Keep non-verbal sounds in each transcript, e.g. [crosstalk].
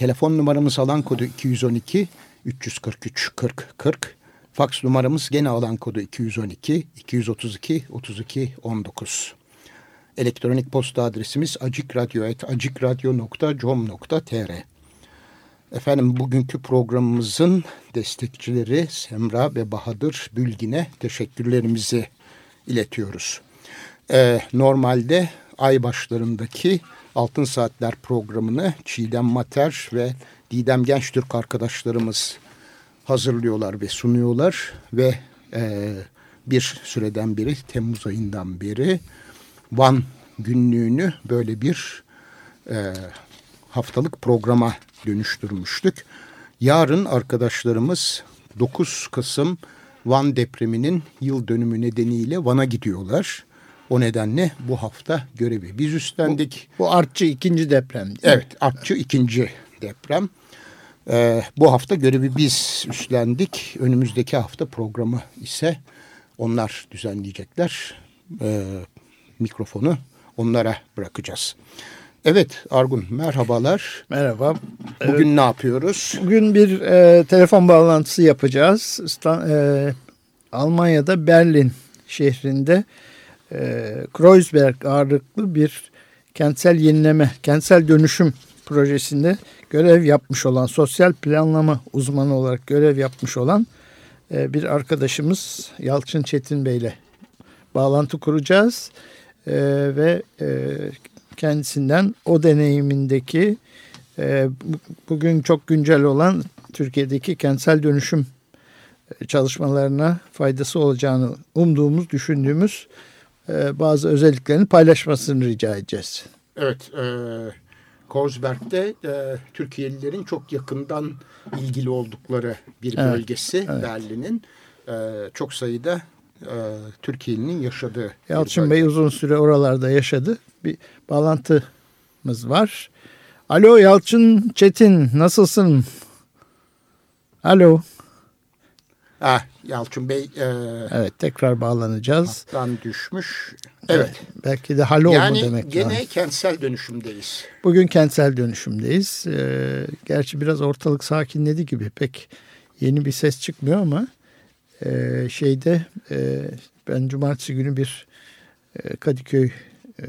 Telefon numaramız alan kodu 212 343 40 40. Faks numaramız gene alan kodu 212 232 32 19. Elektronik posta adresimiz acikradyo.com.tr Efendim bugünkü programımızın destekçileri Semra ve Bahadır Bülgin'e teşekkürlerimizi iletiyoruz. Ee, normalde ay başlarındaki Altın Saatler programını Çiğdem Mater ve Didem Gençtürk arkadaşlarımız hazırlıyorlar ve sunuyorlar ve e, bir süreden beri Temmuz ayından beri Van günlüğünü böyle bir e, haftalık programa dönüştürmüştük. Yarın arkadaşlarımız 9 Kasım Van depreminin yıl dönümü nedeniyle Van'a gidiyorlar. O nedenle bu hafta görevi biz üstlendik. Bu, bu artçı ikinci deprem. Evet artçı ikinci deprem. Ee, bu hafta görevi biz üstlendik. Önümüzdeki hafta programı ise onlar düzenleyecekler. Ee, mikrofonu onlara bırakacağız. Evet Argun merhabalar. Merhaba. Bugün evet. ne yapıyoruz? Bugün bir e, telefon bağlantısı yapacağız. Stan, e, Almanya'da Berlin şehrinde e, Kreuzberg ağırlıklı bir kentsel yenileme, kentsel dönüşüm projesinde görev yapmış olan, sosyal planlama uzmanı olarak görev yapmış olan e, bir arkadaşımız Yalçın Çetin Bey ile bağlantı kuracağız. E, ve e, kendisinden o deneyimindeki e, bugün çok güncel olan Türkiye'deki kentsel dönüşüm e, çalışmalarına faydası olacağını umduğumuz, düşündüğümüz e, bazı özelliklerini paylaşmasını rica edeceğiz. Evet, e, Kozberg'de e, Türkiye'lilerin çok yakından ilgili oldukları bir evet, bölgesi evet. Berlin'in. E, çok sayıda e, Türkiye'nin yaşadığı. Yalçın Bey uzun süre oralarda yaşadı. Bir bağlantımız var. Alo Yalçın Çetin nasılsın? Alo. Ah, Yalçın Bey. E, evet tekrar bağlanacağız. Hattan düşmüş. Evet. evet. Belki de halo yani, mu demek gene lazım. kentsel dönüşümdeyiz. Bugün kentsel dönüşümdeyiz. Ee, gerçi biraz ortalık sakinledi gibi pek yeni bir ses çıkmıyor ama e, şeyde e, ben cumartesi günü bir e, Kadıköy e,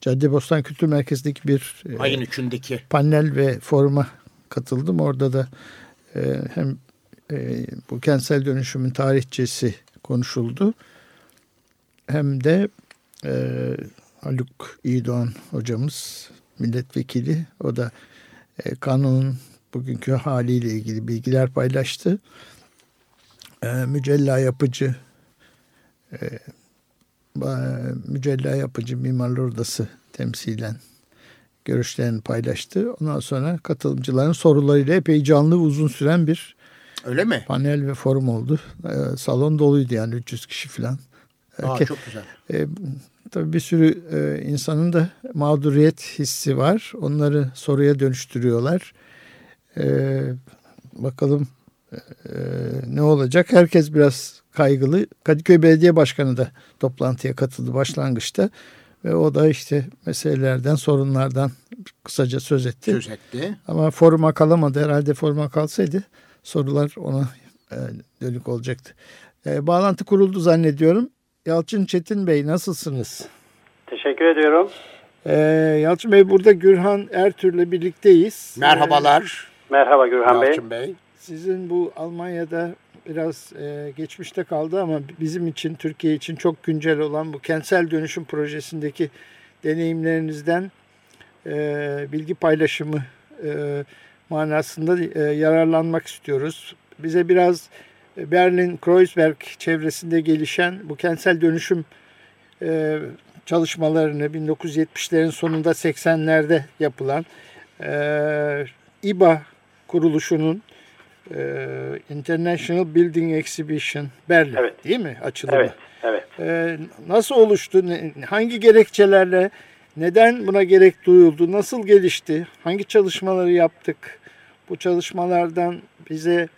Caddebostan Kültür Merkezi'ndeki bir e, ayın üçündeki panel ve foruma katıldım. Orada da e, hem e, bu kentsel dönüşümün tarihçesi konuşuldu hem de e, Haluk İyidoğan hocamız milletvekili o da e, kanunun bugünkü haliyle ilgili bilgiler paylaştı e, mücella yapıcı e, mücella yapıcı Mimarlar Odası temsilen görüşlerini paylaştı. Ondan sonra katılımcıların sorularıyla epey canlı uzun süren bir Öyle mi? Panel ve forum oldu. Ee, salon doluydu yani 300 kişi falan. Aa, çok güzel. E, tabii bir sürü e, insanın da mağduriyet hissi var. Onları soruya dönüştürüyorlar. E, bakalım ee, ne olacak? Herkes biraz kaygılı. Kadıköy Belediye Başkanı da toplantıya katıldı başlangıçta. Ve o da işte meselelerden, sorunlardan kısaca söz etti. Söz etti. Ama foruma kalamadı. Herhalde foruma kalsaydı sorular ona e, dönük olacaktı. E, bağlantı kuruldu zannediyorum. Yalçın Çetin Bey nasılsınız? Teşekkür ediyorum. E, Yalçın Bey burada Gürhan Ertür'le birlikteyiz. Merhabalar. Merhaba Gürhan Yalçın Bey. Bey. Sizin bu Almanya'da biraz e, geçmişte kaldı ama bizim için, Türkiye için çok güncel olan bu kentsel dönüşüm projesindeki deneyimlerinizden e, bilgi paylaşımı e, manasında e, yararlanmak istiyoruz. Bize biraz Berlin, Kreuzberg çevresinde gelişen bu kentsel dönüşüm e, çalışmalarını 1970'lerin sonunda 80'lerde yapılan e, İBA kuruluşunun e, International Building Exhibition Berlin Evet. değil mi açılımı? Evet, evet. E, nasıl oluştu? Ne- hangi gerekçelerle? Neden buna gerek duyuldu? Nasıl gelişti? Hangi çalışmaları yaptık? Bu çalışmalardan bize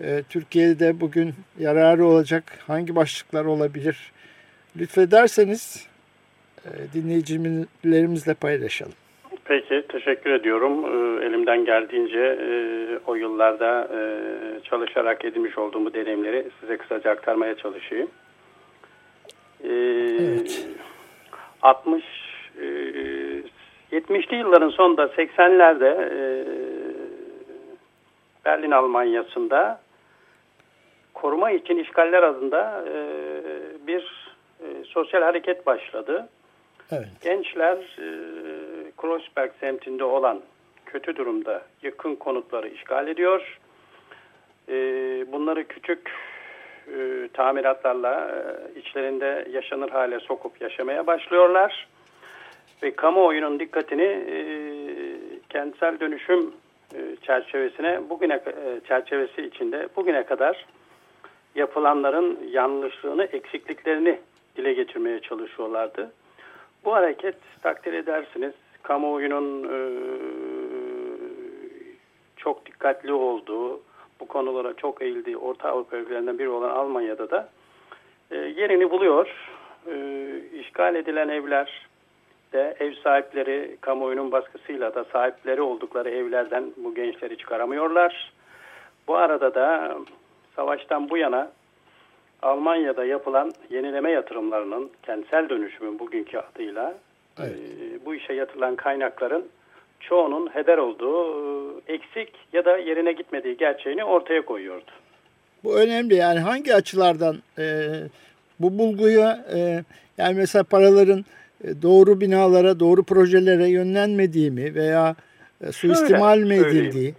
e, Türkiye'de bugün yararı olacak hangi başlıklar olabilir? Lütfederseniz e, dinleyicilerimizle paylaşalım. Peki, teşekkür ediyorum. Ee, elimden geldiğince e, o yıllarda e, çalışarak edinmiş olduğum deneyimleri size kısaca aktarmaya çalışayım. Ee, 60 e, 70'li yılların sonunda 80'lerde e, Berlin Almanya'sında koruma için işgaller adında e, bir e, sosyal hareket başladı. Evet. Gençler e, Kreuzberg semtinde olan kötü durumda yakın konutları işgal ediyor. E, bunları küçük e, tamiratlarla e, içlerinde yaşanır hale sokup yaşamaya başlıyorlar. Ve kamuoyunun dikkatini e, kentsel dönüşüm çerçevesine bugüne e, çerçevesi içinde bugüne kadar yapılanların yanlışlığını, eksikliklerini dile getirmeye çalışıyorlardı. Bu hareket takdir edersiniz kamuoyunun e, çok dikkatli olduğu, bu konulara çok eğildiği Orta Avrupa ülkelerinden biri olan Almanya'da da e, yerini buluyor. E, işgal edilen evler de ev sahipleri kamuoyunun baskısıyla da sahipleri oldukları evlerden bu gençleri çıkaramıyorlar. Bu arada da savaştan bu yana Almanya'da yapılan yenileme yatırımlarının kentsel dönüşümün bugünkü adıyla Evet. e, bu işe yatırılan kaynakların çoğunun heder olduğu, e, eksik ya da yerine gitmediği gerçeğini ortaya koyuyordu. Bu önemli yani hangi açılardan e, bu bulguya e, yani mesela paraların doğru binalara, doğru projelere yönlenmediği mi veya e, suistimal mi edildiği?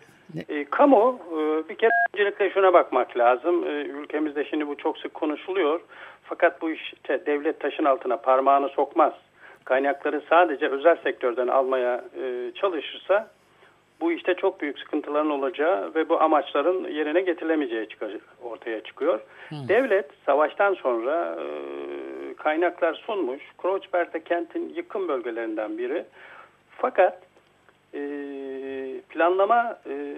E, kamu e, bir kere öncelikle şuna bakmak lazım. E, ülkemizde şimdi bu çok sık konuşuluyor. Fakat bu işte devlet taşın altına parmağını sokmaz. Kaynakları sadece özel sektörden almaya e, çalışırsa bu işte çok büyük sıkıntıların olacağı ve bu amaçların yerine getirilemeyeceği çıkar- ortaya çıkıyor. Devlet savaştan sonra e, kaynaklar sunmuş. Kreuzberg'de kentin yıkım bölgelerinden biri. Fakat e, planlama e,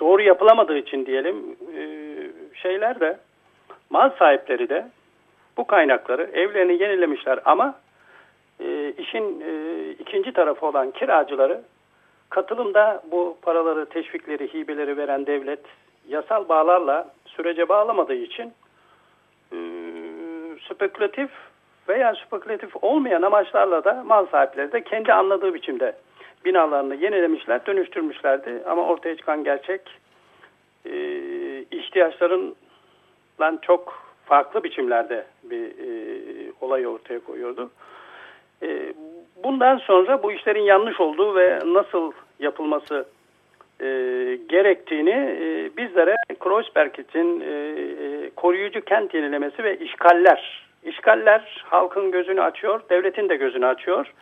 doğru yapılamadığı için diyelim e, şeyler de mal sahipleri de bu kaynakları evlerini yenilemişler ama e, işin e, ikinci tarafı olan kiracıları katılımda bu paraları, teşvikleri, hibeleri veren devlet yasal bağlarla sürece bağlamadığı için spekülatif veya spekülatif olmayan amaçlarla da mal sahipleri de kendi anladığı biçimde binalarını yenilemişler, dönüştürmüşlerdi. Ama ortaya çıkan gerçek e, ihtiyaçların lan çok farklı biçimlerde bir e, olay ortaya koyuyordu. E, bundan sonra bu işlerin yanlış olduğu ve nasıl yapılması e, gerektiğini e, bizlere Kreuzberg için e, e, koruyucu kent yenilemesi ve işgaller. İşgaller halkın gözünü açıyor, devletin de gözünü açıyor.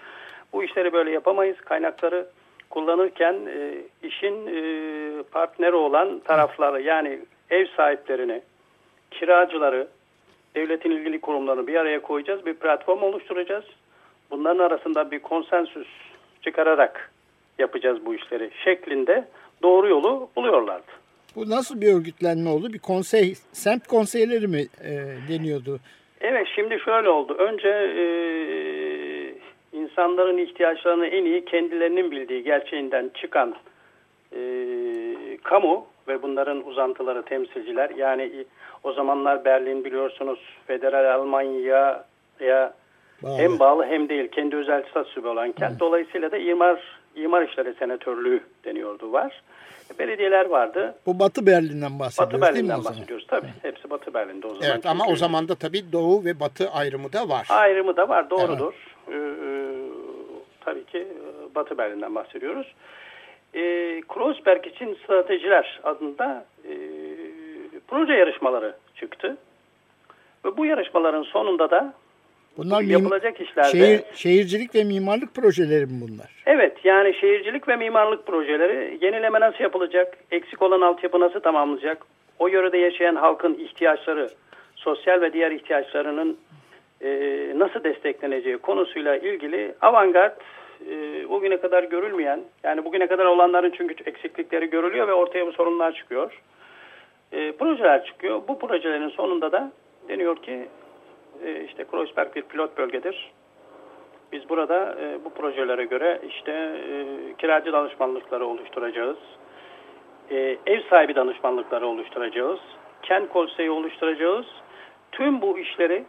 Bu işleri böyle yapamayız. Kaynakları kullanırken e, işin e, partneri olan tarafları yani ev sahiplerini, kiracıları, devletin ilgili kurumlarını bir araya koyacağız. Bir platform oluşturacağız. Bunların arasında bir konsensüs çıkararak yapacağız bu işleri şeklinde doğru yolu buluyorlardı. Bu nasıl bir örgütlenme oldu? Bir konsey, semt konseyleri mi e, deniyordu? Evet şimdi şöyle oldu. Önce e, insanların ihtiyaçlarını en iyi kendilerinin bildiği gerçeğinden çıkan e, kamu ve bunların uzantıları temsilciler yani o zamanlar Berlin biliyorsunuz federal Almanya'ya Bağlı. hem bağlı hem değil kendi özel statüsü olan kent. Dolayısıyla da imar imar işleri senatörlüğü deniyordu var. Belediyeler vardı. Bu Batı Berlin'den bahsediyoruz Batı değil mi o Berlin'den bahsediyoruz tabii. Hepsi Batı Berlin'de o zaman. Evet ama o Çünkü- zaman da tabii doğu ve batı ayrımı da var. Ayrımı da var doğrudur. Ee, e, tabii ki e, Batı Berlin'den bahsediyoruz. E, Kreuzberg için stratejiler adında e, proje yarışmaları çıktı. Ve bu yarışmaların sonunda da Bunlar yapılacak işlerde şehir, şehircilik ve mimarlık projeleri mi bunlar? Evet yani şehircilik ve mimarlık projeleri yenileme nasıl yapılacak? Eksik olan altyapı nasıl tamamlanacak? O yörede yaşayan halkın ihtiyaçları, sosyal ve diğer ihtiyaçlarının e, nasıl destekleneceği konusuyla ilgili avantgard e, bugüne kadar görülmeyen yani bugüne kadar olanların çünkü eksiklikleri görülüyor ve ortaya bu sorunlar çıkıyor. E, projeler çıkıyor. Bu projelerin sonunda da deniyor ki e, işte Kreuzberg bir pilot bölgedir. Biz burada e, bu projelere göre işte e, kiracı danışmanlıkları oluşturacağız. E, ev sahibi danışmanlıkları oluşturacağız. Kent konseyi oluşturacağız. Tüm bu işleri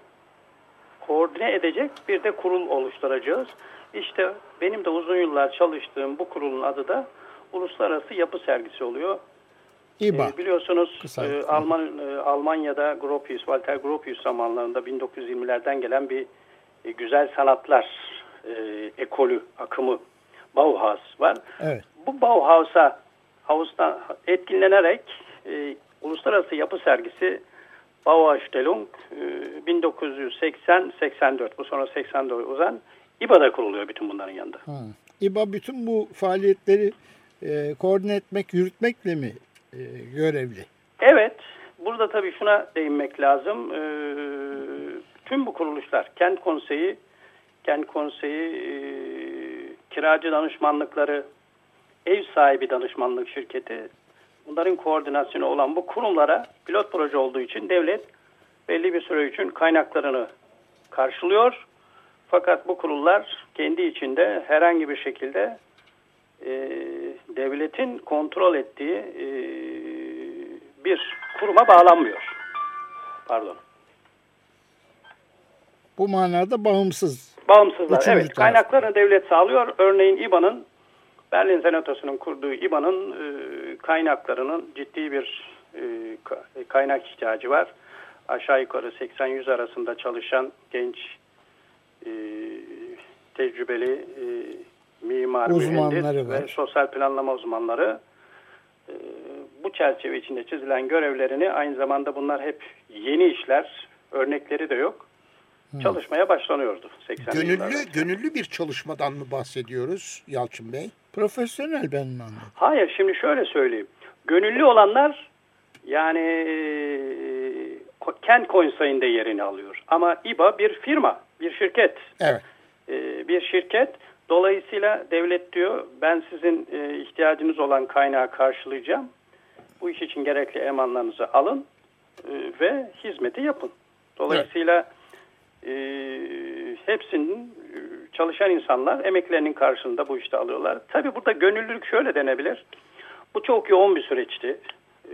koordine edecek bir de kurul oluşturacağız. İşte benim de uzun yıllar çalıştığım bu kurulun adı da Uluslararası Yapı Sergisi oluyor. İBA. E, biliyorsunuz Kısa. e, Alman e, Almanya'da Gropius, Walter Gropius zamanlarında 1920'lerden gelen bir e, güzel sanatlar e, ekolü, akımı Bauhaus var. Evet. Bu Bauhaus'a Haus'tan etkilenerek e, Uluslararası Yapı Sergisi Bauausstellung e, 1980-84 bu sonra 84 uzan İBA'da kuruluyor bütün bunların yanında. Ha. İBA bütün bu faaliyetleri e, koordine etmek, yürütmekle mi e, görevli? Evet, burada tabii şuna değinmek lazım. Ee, tüm bu kuruluşlar, kent konseyi, kent konseyi, e, kiracı danışmanlıkları, ev sahibi danışmanlık şirketi, bunların koordinasyonu olan bu kurumlara pilot proje olduğu için devlet belli bir süre için kaynaklarını karşılıyor. Fakat bu kurullar kendi içinde herhangi bir şekilde e, devletin kontrol ettiği e, bir kuruma bağlanmıyor. Pardon. Bu manada bağımsız. Bağımsızlar. Üçüncü evet. taraf. Kaynaklarını devlet sağlıyor. Örneğin İBA'nın Berlin Senatosu'nun kurduğu İBA'nın e, kaynaklarının ciddi bir e, ka- kaynak ihtiyacı var. Aşağı yukarı 80-100 arasında çalışan genç e, tecrübeli e, mimar, Uzmanları mühendis var. ve sosyal planlama uzmanları e, bu çerçeve içinde çizilen görevlerini aynı zamanda bunlar hep yeni işler, örnekleri de yok. Çalışmaya başlanıyordu 80'li Gönüllü, gönüllü bir çalışmadan mı bahsediyoruz Yalçın Bey? Profesyonel ben mi anladım? Hayır şimdi şöyle söyleyeyim. Gönüllü olanlar yani e, kent konseyinde yerini alıyor. Ama İBA bir firma, bir şirket. Evet. E, bir şirket. Dolayısıyla devlet diyor ben sizin e, ihtiyacınız olan kaynağı karşılayacağım. Bu iş için gerekli emanlarınızı alın e, ve hizmeti yapın. Dolayısıyla e, hepsinin e, çalışan insanlar emeklerinin karşılığında bu işte alıyorlar. Tabii burada gönüllülük şöyle denebilir. Bu çok yoğun bir süreçti. E,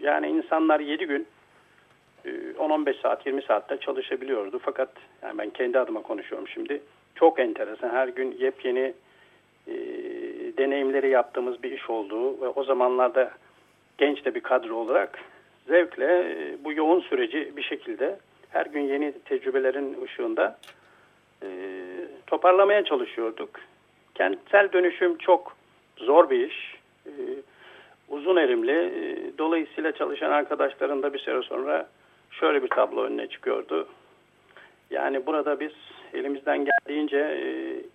yani insanlar 7 gün 10-15 saat 20 saatte çalışabiliyordu. Fakat yani ben kendi adıma konuşuyorum şimdi. Çok enteresan. Her gün yepyeni e, deneyimleri yaptığımız bir iş olduğu ve o zamanlarda genç de bir kadro olarak zevkle e, bu yoğun süreci bir şekilde her gün yeni tecrübelerin ışığında e, toparlamaya çalışıyorduk. Kentsel dönüşüm çok zor bir iş. E, uzun erimli. E, dolayısıyla çalışan arkadaşların da bir süre sonra şöyle bir tablo önüne çıkıyordu. Yani burada biz elimizden geldiğince e,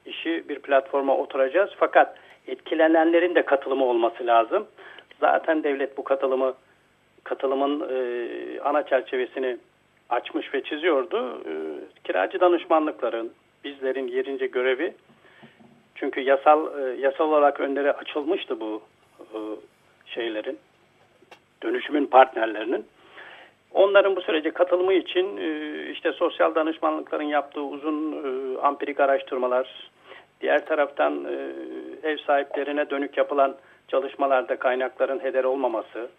işi bir platforma oturacağız. Fakat etkilenenlerin de katılımı olması lazım. Zaten devlet bu katılımı katılımın e, ana çerçevesini açmış ve çiziyordu. E, kiracı danışmanlıkların, bizlerin yerince görevi çünkü yasal yasal olarak önleri açılmıştı bu şeylerin dönüşümün partnerlerinin. Onların bu sürece katılımı için e, işte sosyal danışmanlıkların yaptığı uzun e, ampirik araştırmalar, diğer taraftan e, ev sahiplerine dönük yapılan çalışmalarda kaynakların heder olmaması,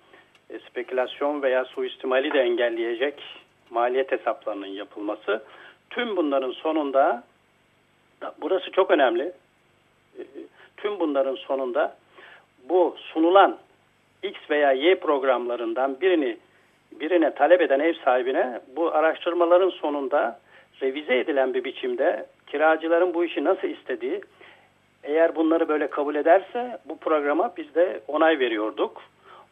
spekülasyon veya suistimali de engelleyecek maliyet hesaplarının yapılması. Tüm bunların sonunda, burası çok önemli, tüm bunların sonunda bu sunulan X veya Y programlarından birini birine talep eden ev sahibine bu araştırmaların sonunda revize edilen bir biçimde kiracıların bu işi nasıl istediği eğer bunları böyle kabul ederse bu programa biz de onay veriyorduk.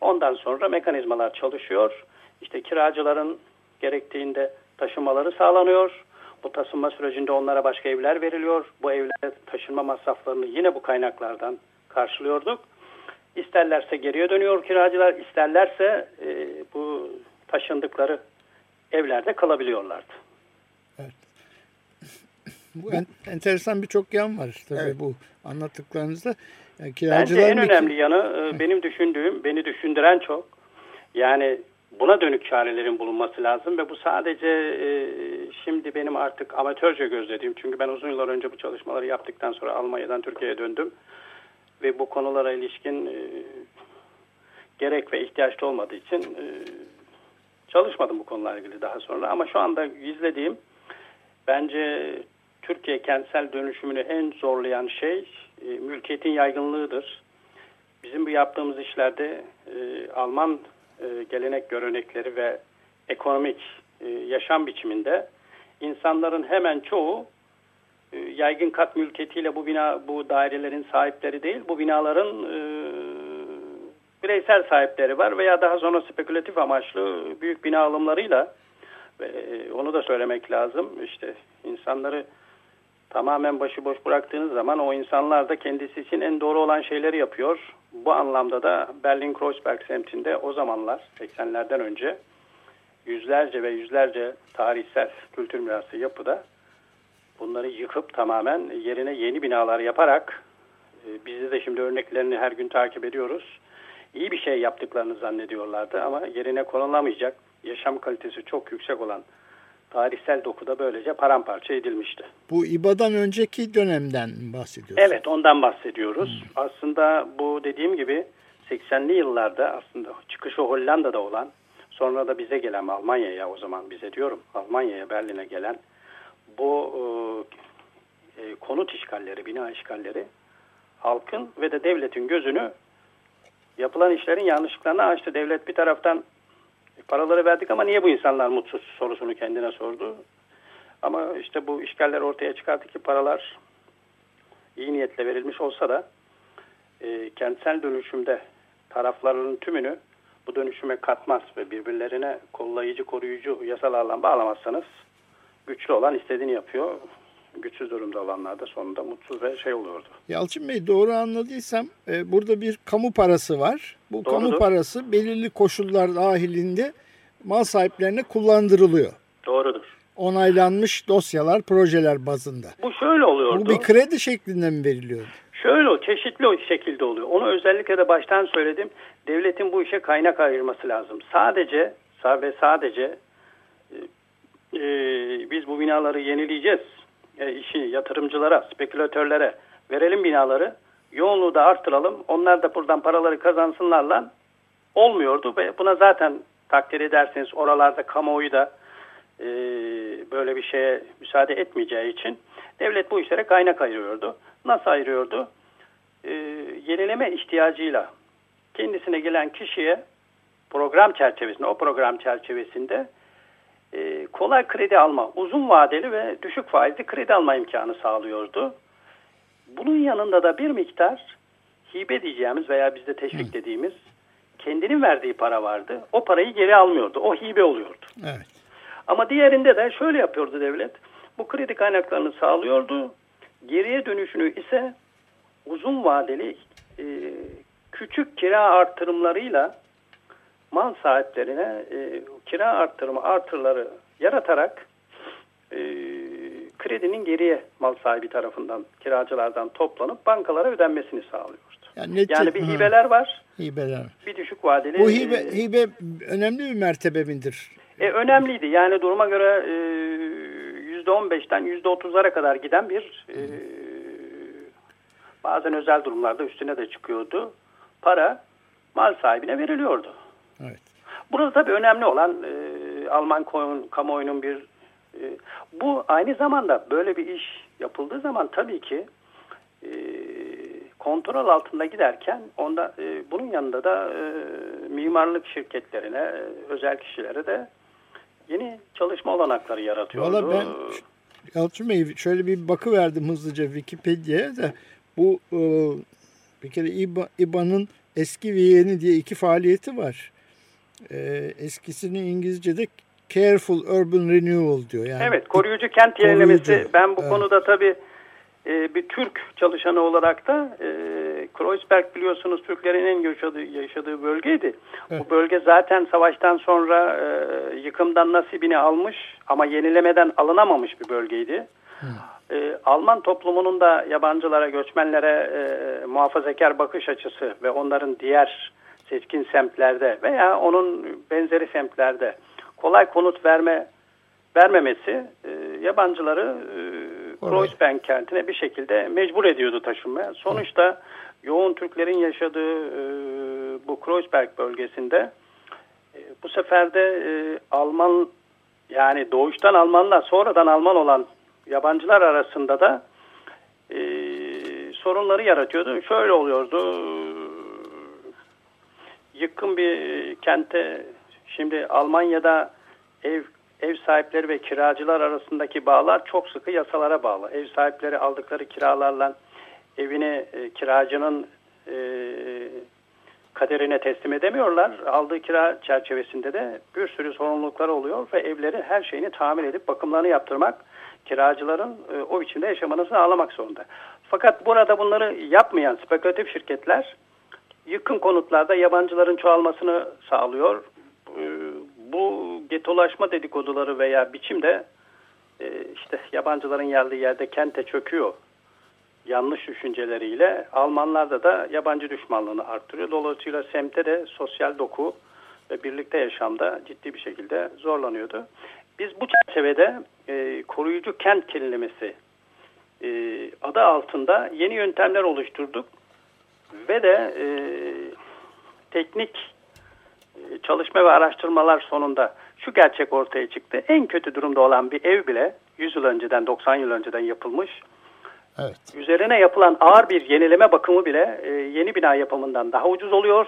Ondan sonra mekanizmalar çalışıyor. İşte kiracıların gerektiğinde taşımaları sağlanıyor. Bu taşınma sürecinde onlara başka evler veriliyor. Bu evlere taşınma masraflarını yine bu kaynaklardan karşılıyorduk. İsterlerse geriye dönüyor kiracılar, isterlerse e, bu taşındıkları evlerde kalabiliyorlardı. Evet. [clears throat] Bu en, enteresan birçok yan var tabii evet. bu anlattıklarınızda. Yani Bence en önemli yanı e, benim düşündüğüm, beni düşündüren çok. Yani buna dönük çarelerin bulunması lazım ve bu sadece e, şimdi benim artık amatörce gözlediğim çünkü ben uzun yıllar önce bu çalışmaları yaptıktan sonra Almanya'dan Türkiye'ye döndüm ve bu konulara ilişkin e, gerek ve ihtiyaçlı olmadığı için e, çalışmadım bu konularla ilgili daha sonra ama şu anda izlediğim bence Türkiye kentsel dönüşümünü en zorlayan şey e, mülkiyetin yaygınlığıdır. Bizim bu yaptığımız işlerde e, Alman e, gelenek görenekleri ve ekonomik e, yaşam biçiminde insanların hemen çoğu e, yaygın kat mülkiyetiyle bu bina bu dairelerin sahipleri değil bu binaların e, bireysel sahipleri var veya daha sonra spekülatif amaçlı büyük bina alımlarıyla ve onu da söylemek lazım işte insanları tamamen başıboş bıraktığınız zaman o insanlar da kendisi için en doğru olan şeyleri yapıyor. Bu anlamda da Berlin-Kreuzberg semtinde o zamanlar 80'lerden önce yüzlerce ve yüzlerce tarihsel kültür mirası yapıda bunları yıkıp tamamen yerine yeni binalar yaparak e, biz de şimdi örneklerini her gün takip ediyoruz. İyi bir şey yaptıklarını zannediyorlardı ama yerine konulamayacak yaşam kalitesi çok yüksek olan tarihsel dokuda böylece paramparça edilmişti. Bu İBA'dan önceki dönemden bahsediyoruz. Evet ondan bahsediyoruz. Hmm. Aslında bu dediğim gibi 80'li yıllarda aslında çıkışı Hollanda'da olan sonra da bize gelen Almanya'ya o zaman bize diyorum Almanya'ya Berlin'e gelen bu e, e, konut işgalleri, bina işgalleri halkın ve de devletin gözünü yapılan işlerin yanlışlıklarına açtı. Devlet bir taraftan paraları verdik ama niye bu insanlar mutsuz sorusunu kendine sordu. Ama işte bu işgaller ortaya çıkarttı ki paralar iyi niyetle verilmiş olsa da e, kentsel dönüşümde tarafların tümünü bu dönüşüme katmaz ve birbirlerine kollayıcı, koruyucu yasalarla bağlamazsanız güçlü olan istediğini yapıyor. Güçsüz durumda olanlar da sonunda mutsuz ve şey oluyordu. Yalçın Bey doğru anladıysam e, burada bir kamu parası var. Bu Doğrudur. kamu parası belirli koşullar dahilinde mal sahiplerine kullandırılıyor. Doğrudur. Onaylanmış dosyalar, projeler bazında. Bu şöyle oluyordu. Bu bir kredi şeklinde mi veriliyor? Şöyle çeşitli o şekilde oluyor. Onu özellikle de baştan söyledim. Devletin bu işe kaynak ayırması lazım. Sadece ve sadece e, biz bu binaları yenileyeceğiz. E, işi yatırımcılara, spekülatörlere verelim binaları. Yoğunluğu da arttıralım. Onlar da buradan paraları kazansınlarla olmuyordu ve buna zaten takdir ederseniz oralarda kamuoyu da e, böyle bir şeye müsaade etmeyeceği için devlet bu işlere kaynak ayırıyordu. Nasıl ayırıyordu? E, yenileme ihtiyacıyla kendisine gelen kişiye program çerçevesinde, o program çerçevesinde kolay kredi alma, uzun vadeli ve düşük faizli kredi alma imkanı sağlıyordu. Bunun yanında da bir miktar hibe diyeceğimiz veya bizde teşvik dediğimiz kendinin verdiği para vardı. O parayı geri almıyordu. O hibe oluyordu. Evet. Ama diğerinde de şöyle yapıyordu devlet. Bu kredi kaynaklarını sağlıyordu. Geriye dönüşünü ise uzun vadeli e, küçük kira artırımlarıyla mal sahiplerine e, kira artırımı artırları yaratarak e, kredinin geriye mal sahibi tarafından kiracılardan toplanıp bankalara ödenmesini sağlıyordu. Yani, neti, yani bir hibeler var. Hibeler. Bir düşük vadeli. Bu hibe, e, hibe önemli bir mertebe midir? E, önemliydi. Yani duruma göre e, %15'ten %30'lara kadar giden bir e, bazen özel durumlarda üstüne de çıkıyordu. Para mal sahibine veriliyordu. Evet. Burada tabii önemli olan e, Alman kamuoyunun bir e, bu aynı zamanda böyle bir iş yapıldığı zaman tabii ki e, kontrol altında giderken onda e, bunun yanında da mimarlık şirketlerine, özel kişilere de yeni çalışma olanakları yaratıyordu. Valla ben Yalçın Bey şöyle bir bakı verdim hızlıca Wikipedia'ya da bu bir kere İBA, İBA'nın eski ve yeni diye iki faaliyeti var. E, eskisini İngilizce'de careful urban renewal diyor. Yani evet, koruyucu kent yenilemesi. Ben bu evet. konuda tabii e, bir Türk çalışanı olarak da e, Kreuzberg biliyorsunuz Türklerin en yaşadığı, yaşadığı bölgeydi. Evet. Bu bölge zaten savaştan sonra e, yıkımdan nasibini almış ama yenilemeden alınamamış bir bölgeydi. E, Alman toplumunun da yabancılara, göçmenlere e, muhafazakar bakış açısı ve onların diğer seçkin semtlerde veya onun benzeri semtlerde kolay konut verme vermemesi e, yabancıları e, Kreuzberg kentine bir şekilde mecbur ediyordu taşınmaya. Sonuçta yoğun Türklerin yaşadığı e, bu Kreuzberg bölgesinde e, bu sefer de e, Alman yani doğuştan Almanlar sonradan Alman olan yabancılar arasında da e, sorunları yaratıyordu. Şöyle oluyordu yıkın bir kente şimdi Almanya'da ev ev sahipleri ve kiracılar arasındaki bağlar çok sıkı yasalara bağlı. Ev sahipleri aldıkları kiralarla evini e, kiracının e, kaderine teslim edemiyorlar. Aldığı kira çerçevesinde de bir sürü sorumluluklar oluyor ve evleri her şeyini tamir edip bakımlarını yaptırmak kiracıların e, o biçimde yaşamanı sağlamak zorunda. Fakat burada bunları yapmayan spekülatif şirketler yıkın konutlarda yabancıların çoğalmasını sağlıyor. E, bu getolaşma dedikoduları veya biçimde e, işte yabancıların yerli yerde kente çöküyor yanlış düşünceleriyle Almanlarda da yabancı düşmanlığını arttırıyor. Dolayısıyla semte de sosyal doku ve birlikte yaşamda ciddi bir şekilde zorlanıyordu. Biz bu çerçevede e, koruyucu kent kelimesi e, adı altında yeni yöntemler oluşturduk ve de e, teknik e, çalışma ve araştırmalar sonunda şu gerçek ortaya çıktı. En kötü durumda olan bir ev bile 100 yıl önceden 90 yıl önceden yapılmış. Evet. Üzerine yapılan ağır bir yenileme bakımı bile e, yeni bina yapımından daha ucuz oluyor.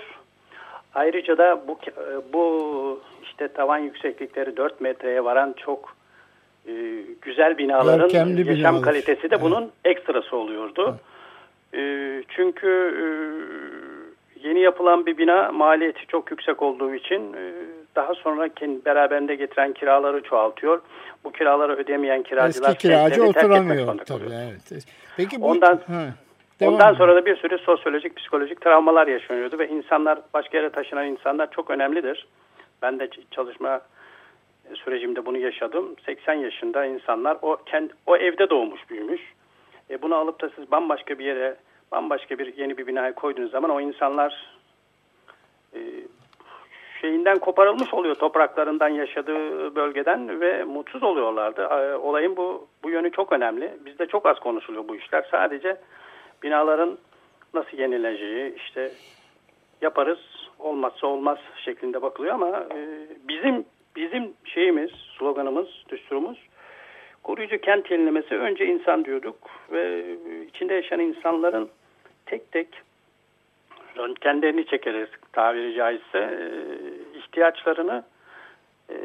Ayrıca da bu e, bu işte tavan yükseklikleri 4 metreye varan çok e, güzel binaların Görkemli yaşam binalar. kalitesi de evet. bunun ekstrası oluyordu. Evet. E, çünkü e, yeni yapılan bir bina maliyeti çok yüksek olduğu için e, daha sonra beraberinde getiren kiraları çoğaltıyor. Bu kiraları ödemeyen kiracılar Eski kiracı oturamıyor tabii. Evet. Peki bu, ondan ha, ondan sonra da bir sürü sosyolojik, psikolojik travmalar yaşanıyordu ve insanlar başka yere taşınan insanlar çok önemlidir. Ben de çalışma sürecimde bunu yaşadım. 80 yaşında insanlar o kendi o evde doğmuş, büyümüş. E bunu alıp da siz bambaşka bir yere, bambaşka bir yeni bir binaya koyduğunuz zaman o insanlar e, şeyinden koparılmış oluyor topraklarından yaşadığı bölgeden ve mutsuz oluyorlardı. Olayın bu bu yönü çok önemli. Bizde çok az konuşuluyor bu işler. Sadece binaların nasıl yenileceği işte yaparız olmazsa olmaz şeklinde bakılıyor ama e, bizim bizim şeyimiz sloganımız düsturumuz koruyucu kent yenilemesi önce insan diyorduk ve içinde yaşayan insanların tek tek röntgenlerini çekeriz tabiri caizse e, ihtiyaçlarını e,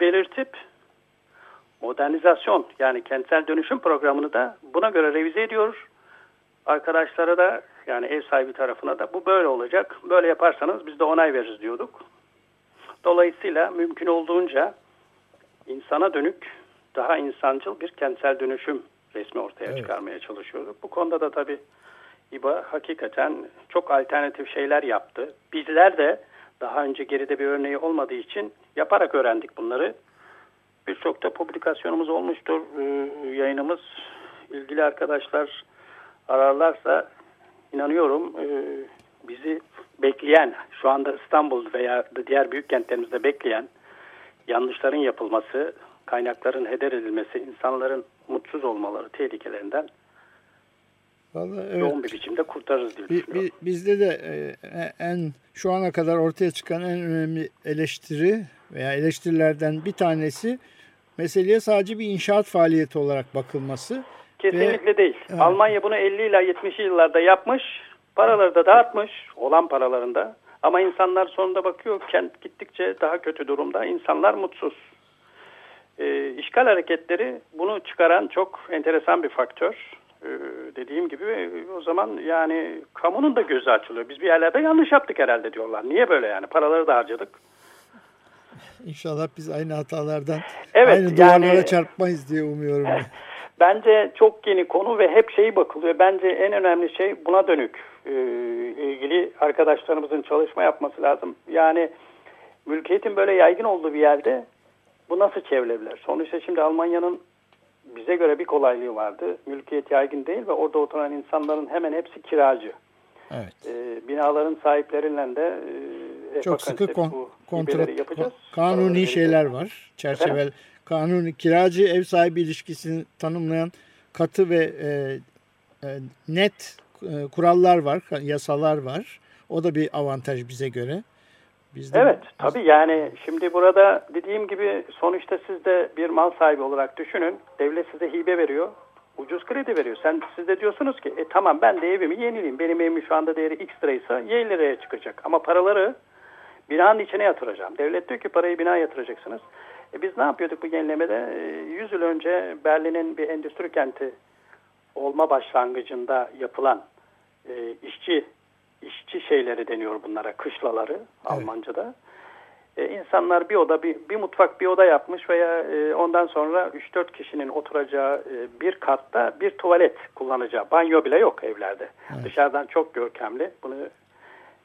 belirtip modernizasyon yani kentsel dönüşüm programını da buna göre revize ediyor. Arkadaşlara da yani ev sahibi tarafına da bu böyle olacak. Böyle yaparsanız biz de onay veririz diyorduk. Dolayısıyla mümkün olduğunca insana dönük daha insancıl bir kentsel dönüşüm resmi ortaya evet. çıkarmaya çalışıyorduk. Bu konuda da tabii İBA hakikaten çok alternatif şeyler yaptı. Bizler de daha önce geride bir örneği olmadığı için yaparak öğrendik bunları. Birçok da publikasyonumuz olmuştur. Ee, yayınımız ilgili arkadaşlar ararlarsa inanıyorum e, bizi bekleyen şu anda İstanbul veya diğer büyük kentlerimizde bekleyen yanlışların yapılması, kaynakların heder edilmesi, insanların mutsuz olmaları tehlikelerinden Vallahi evet. yoğun bir biçimde kurtarırız diye düşünüyorum. Bizde de e, en şu ana kadar ortaya çıkan en önemli eleştiri veya eleştirilerden bir tanesi meseleye sadece bir inşaat faaliyeti olarak bakılması. Kesinlikle ve, değil. Evet. Almanya bunu 50 ila 70 yıllarda yapmış. Paraları da dağıtmış olan paralarında. Ama insanlar sonunda bakıyor kent gittikçe daha kötü durumda. İnsanlar mutsuz. E, işgal hareketleri bunu çıkaran çok enteresan bir faktör. Ee, dediğim gibi o zaman yani kamunun da gözü açılıyor. Biz bir yerlerde yanlış yaptık herhalde diyorlar. Niye böyle yani? Paraları da harcadık. İnşallah biz aynı hatalardan Evet, aynı duvarlara yani- çarpmayız diye umuyorum. ben. [laughs] Bence çok yeni konu ve hep şeyi bakılıyor. Bence en önemli şey buna dönük e, ilgili arkadaşlarımızın çalışma yapması lazım. Yani mülkiyetin böyle yaygın olduğu bir yerde bu nasıl çevrilebilir? Sonuçta şimdi Almanya'nın bize göre bir kolaylığı vardı. Mülkiyet yaygın değil ve orada oturan insanların hemen hepsi kiracı. Evet. E, binaların sahipleriyle de e, Çok sıkı kon- kontrol, yapacağız. kanuni Paraları şeyler var. Çerçeve, kanuni kiracı ev sahibi ilişkisini tanımlayan katı ve e, e, net e, kurallar var, yasalar var. O da bir avantaj bize göre. Biz de- Evet tabii yani şimdi burada dediğim gibi sonuçta siz de bir mal sahibi olarak düşünün. Devlet size hibe veriyor. Ucuz kredi veriyor. Sen siz de diyorsunuz ki e, tamam ben de evimi yenileyim. Benim evimin şu anda değeri X liraysa Y liraya çıkacak. Ama paraları binanın içine yatıracağım. Devlet diyor ki parayı binaya yatıracaksınız. E, biz ne yapıyorduk bu yenilemede? E, 100 yıl önce Berlin'in bir endüstri kenti olma başlangıcında yapılan e, işçi işçi şeyleri deniyor bunlara, kışlaları Almanca'da. E, insanlar bir oda, bir, bir mutfak, bir oda yapmış veya e, ondan sonra 3-4 kişinin oturacağı e, bir katta bir tuvalet kullanacağı, banyo bile yok evlerde. Dışarıdan çok görkemli. Bunu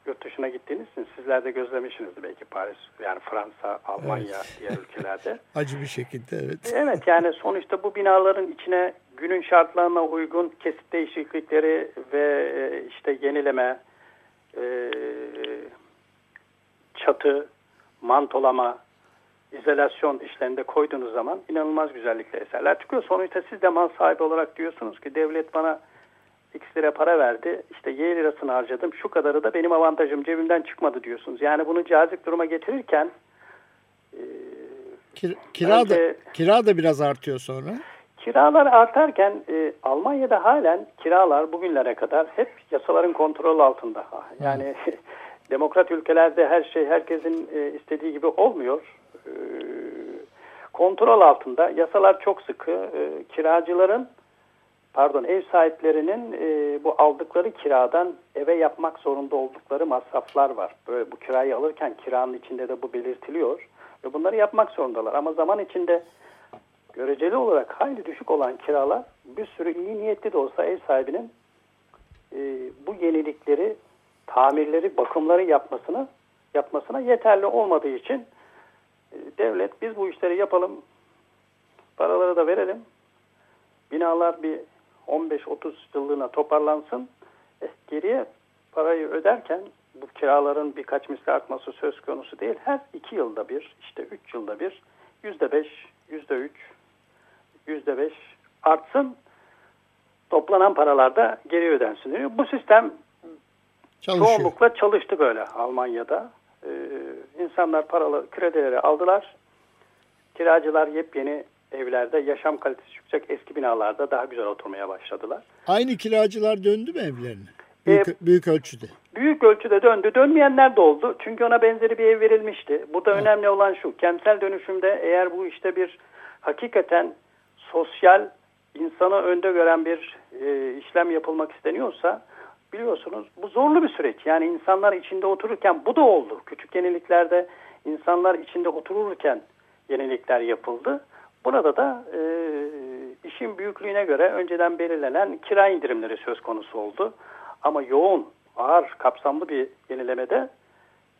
yurt dışına gittiğiniz için sizler de gözlemişsinizdir belki Paris, yani Fransa, Almanya, diğer [laughs] ülkelerde. acı bir şekilde evet. Evet yani sonuçta bu binaların içine günün şartlarına uygun kesit değişiklikleri ve e, işte yenileme, e, çatı, mantolama, izolasyon işlerinde koyduğunuz zaman inanılmaz güzellikle eserler çıkıyor. Sonuçta siz de mal sahibi olarak diyorsunuz ki devlet bana X lira para verdi. İşte Y lirasını harcadım. Şu kadarı da benim avantajım cebimden çıkmadı diyorsunuz. Yani bunu cazip duruma getirirken Kir- kira da Bence- kira da biraz artıyor sonra. Kiralar artarken e, Almanya'da halen kiralar bugünlere kadar hep yasaların kontrol altında. Yani [laughs] demokrat ülkelerde her şey herkesin e, istediği gibi olmuyor. E, kontrol altında yasalar çok sıkı. E, kiracıların pardon ev sahiplerinin e, bu aldıkları kiradan eve yapmak zorunda oldukları masraflar var. Böyle bu kirayı alırken kiranın içinde de bu belirtiliyor. Ve bunları yapmak zorundalar. Ama zaman içinde göreceli olarak hayli düşük olan kiralar bir sürü iyi niyetli de olsa ev sahibinin e, bu yenilikleri, tamirleri, bakımları yapmasına yapmasına yeterli olmadığı için e, devlet biz bu işleri yapalım, paraları da verelim, binalar bir 15-30 yıllığına toparlansın, e, geriye parayı öderken bu kiraların birkaç misli artması söz konusu değil. Her iki yılda bir, işte üç yılda bir yüzde beş, yüzde üç, yüzde beş artsın. Toplanan paralar da geri ödensin diyor. Bu sistem Çalışıyor. çoğunlukla çalıştı böyle Almanya'da. Ee, insanlar paralı kredileri aldılar. Kiracılar yepyeni evlerde, yaşam kalitesi yüksek eski binalarda daha güzel oturmaya başladılar. Aynı kiracılar döndü mü evlerine? Büyük, E, büyük ölçüde. Büyük ölçüde döndü. Dönmeyenler de oldu. Çünkü ona benzeri bir ev verilmişti. Burada önemli olan şu. Kentsel dönüşümde eğer bu işte bir hakikaten sosyal insanı önde gören bir e, işlem yapılmak isteniyorsa biliyorsunuz bu zorlu bir süreç. Yani insanlar içinde otururken bu da oldu. Küçük yeniliklerde insanlar içinde otururken yenilikler yapıldı. Burada da e, işin büyüklüğüne göre önceden belirlenen kira indirimleri söz konusu oldu. Ama yoğun, ağır, kapsamlı bir yenilemede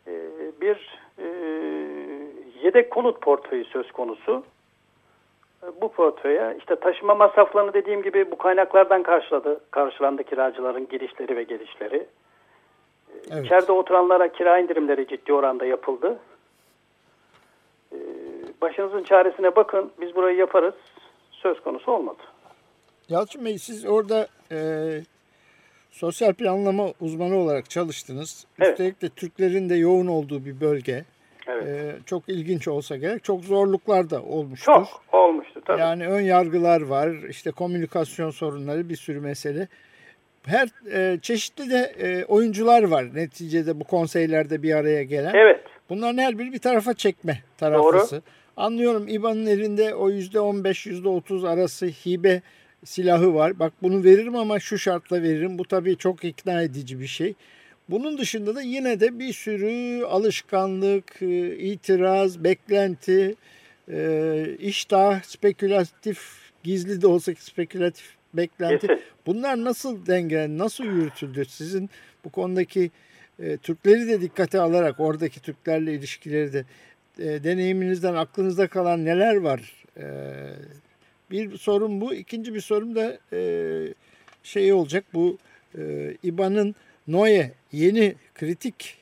e, bir e, yedek konut portföyü söz konusu. Bu portföye işte taşıma masraflarını dediğim gibi bu kaynaklardan karşıladı, karşılandı kiracıların girişleri ve gelişleri. Evet. İçeride oturanlara kira indirimleri ciddi oranda yapıldı. Ee, Başınızın çaresine bakın, biz burayı yaparız. Söz konusu olmadı. Yalçın Bey siz orada e, sosyal planlama uzmanı olarak çalıştınız. Evet. Üstelik de Türklerin de yoğun olduğu bir bölge. Evet. E, çok ilginç olsa gerek. Çok zorluklar da olmuştur. Çok olmuştu tabii. Yani ön yargılar var, işte komünikasyon sorunları bir sürü mesele. Her e, çeşitli de e, oyuncular var neticede bu konseylerde bir araya gelen. Evet. Bunların her biri bir tarafa çekme taraflısı. Anlıyorum İBAN'ın elinde o yüzde on beş, yüzde otuz arası hibe silahı var. Bak bunu veririm ama şu şartla veririm. Bu tabii çok ikna edici bir şey. Bunun dışında da yine de bir sürü alışkanlık, e, itiraz, beklenti, e, iştah, spekülatif, gizli de olsa spekülatif beklenti. Bunlar nasıl denge, nasıl yürütüldü? Sizin bu konudaki e, Türkleri de dikkate alarak oradaki Türklerle ilişkileri de deneyiminizden aklınızda kalan neler var? Bir sorun bu. İkinci bir sorum da şey olacak bu İBAN'ın Noye yeni kritik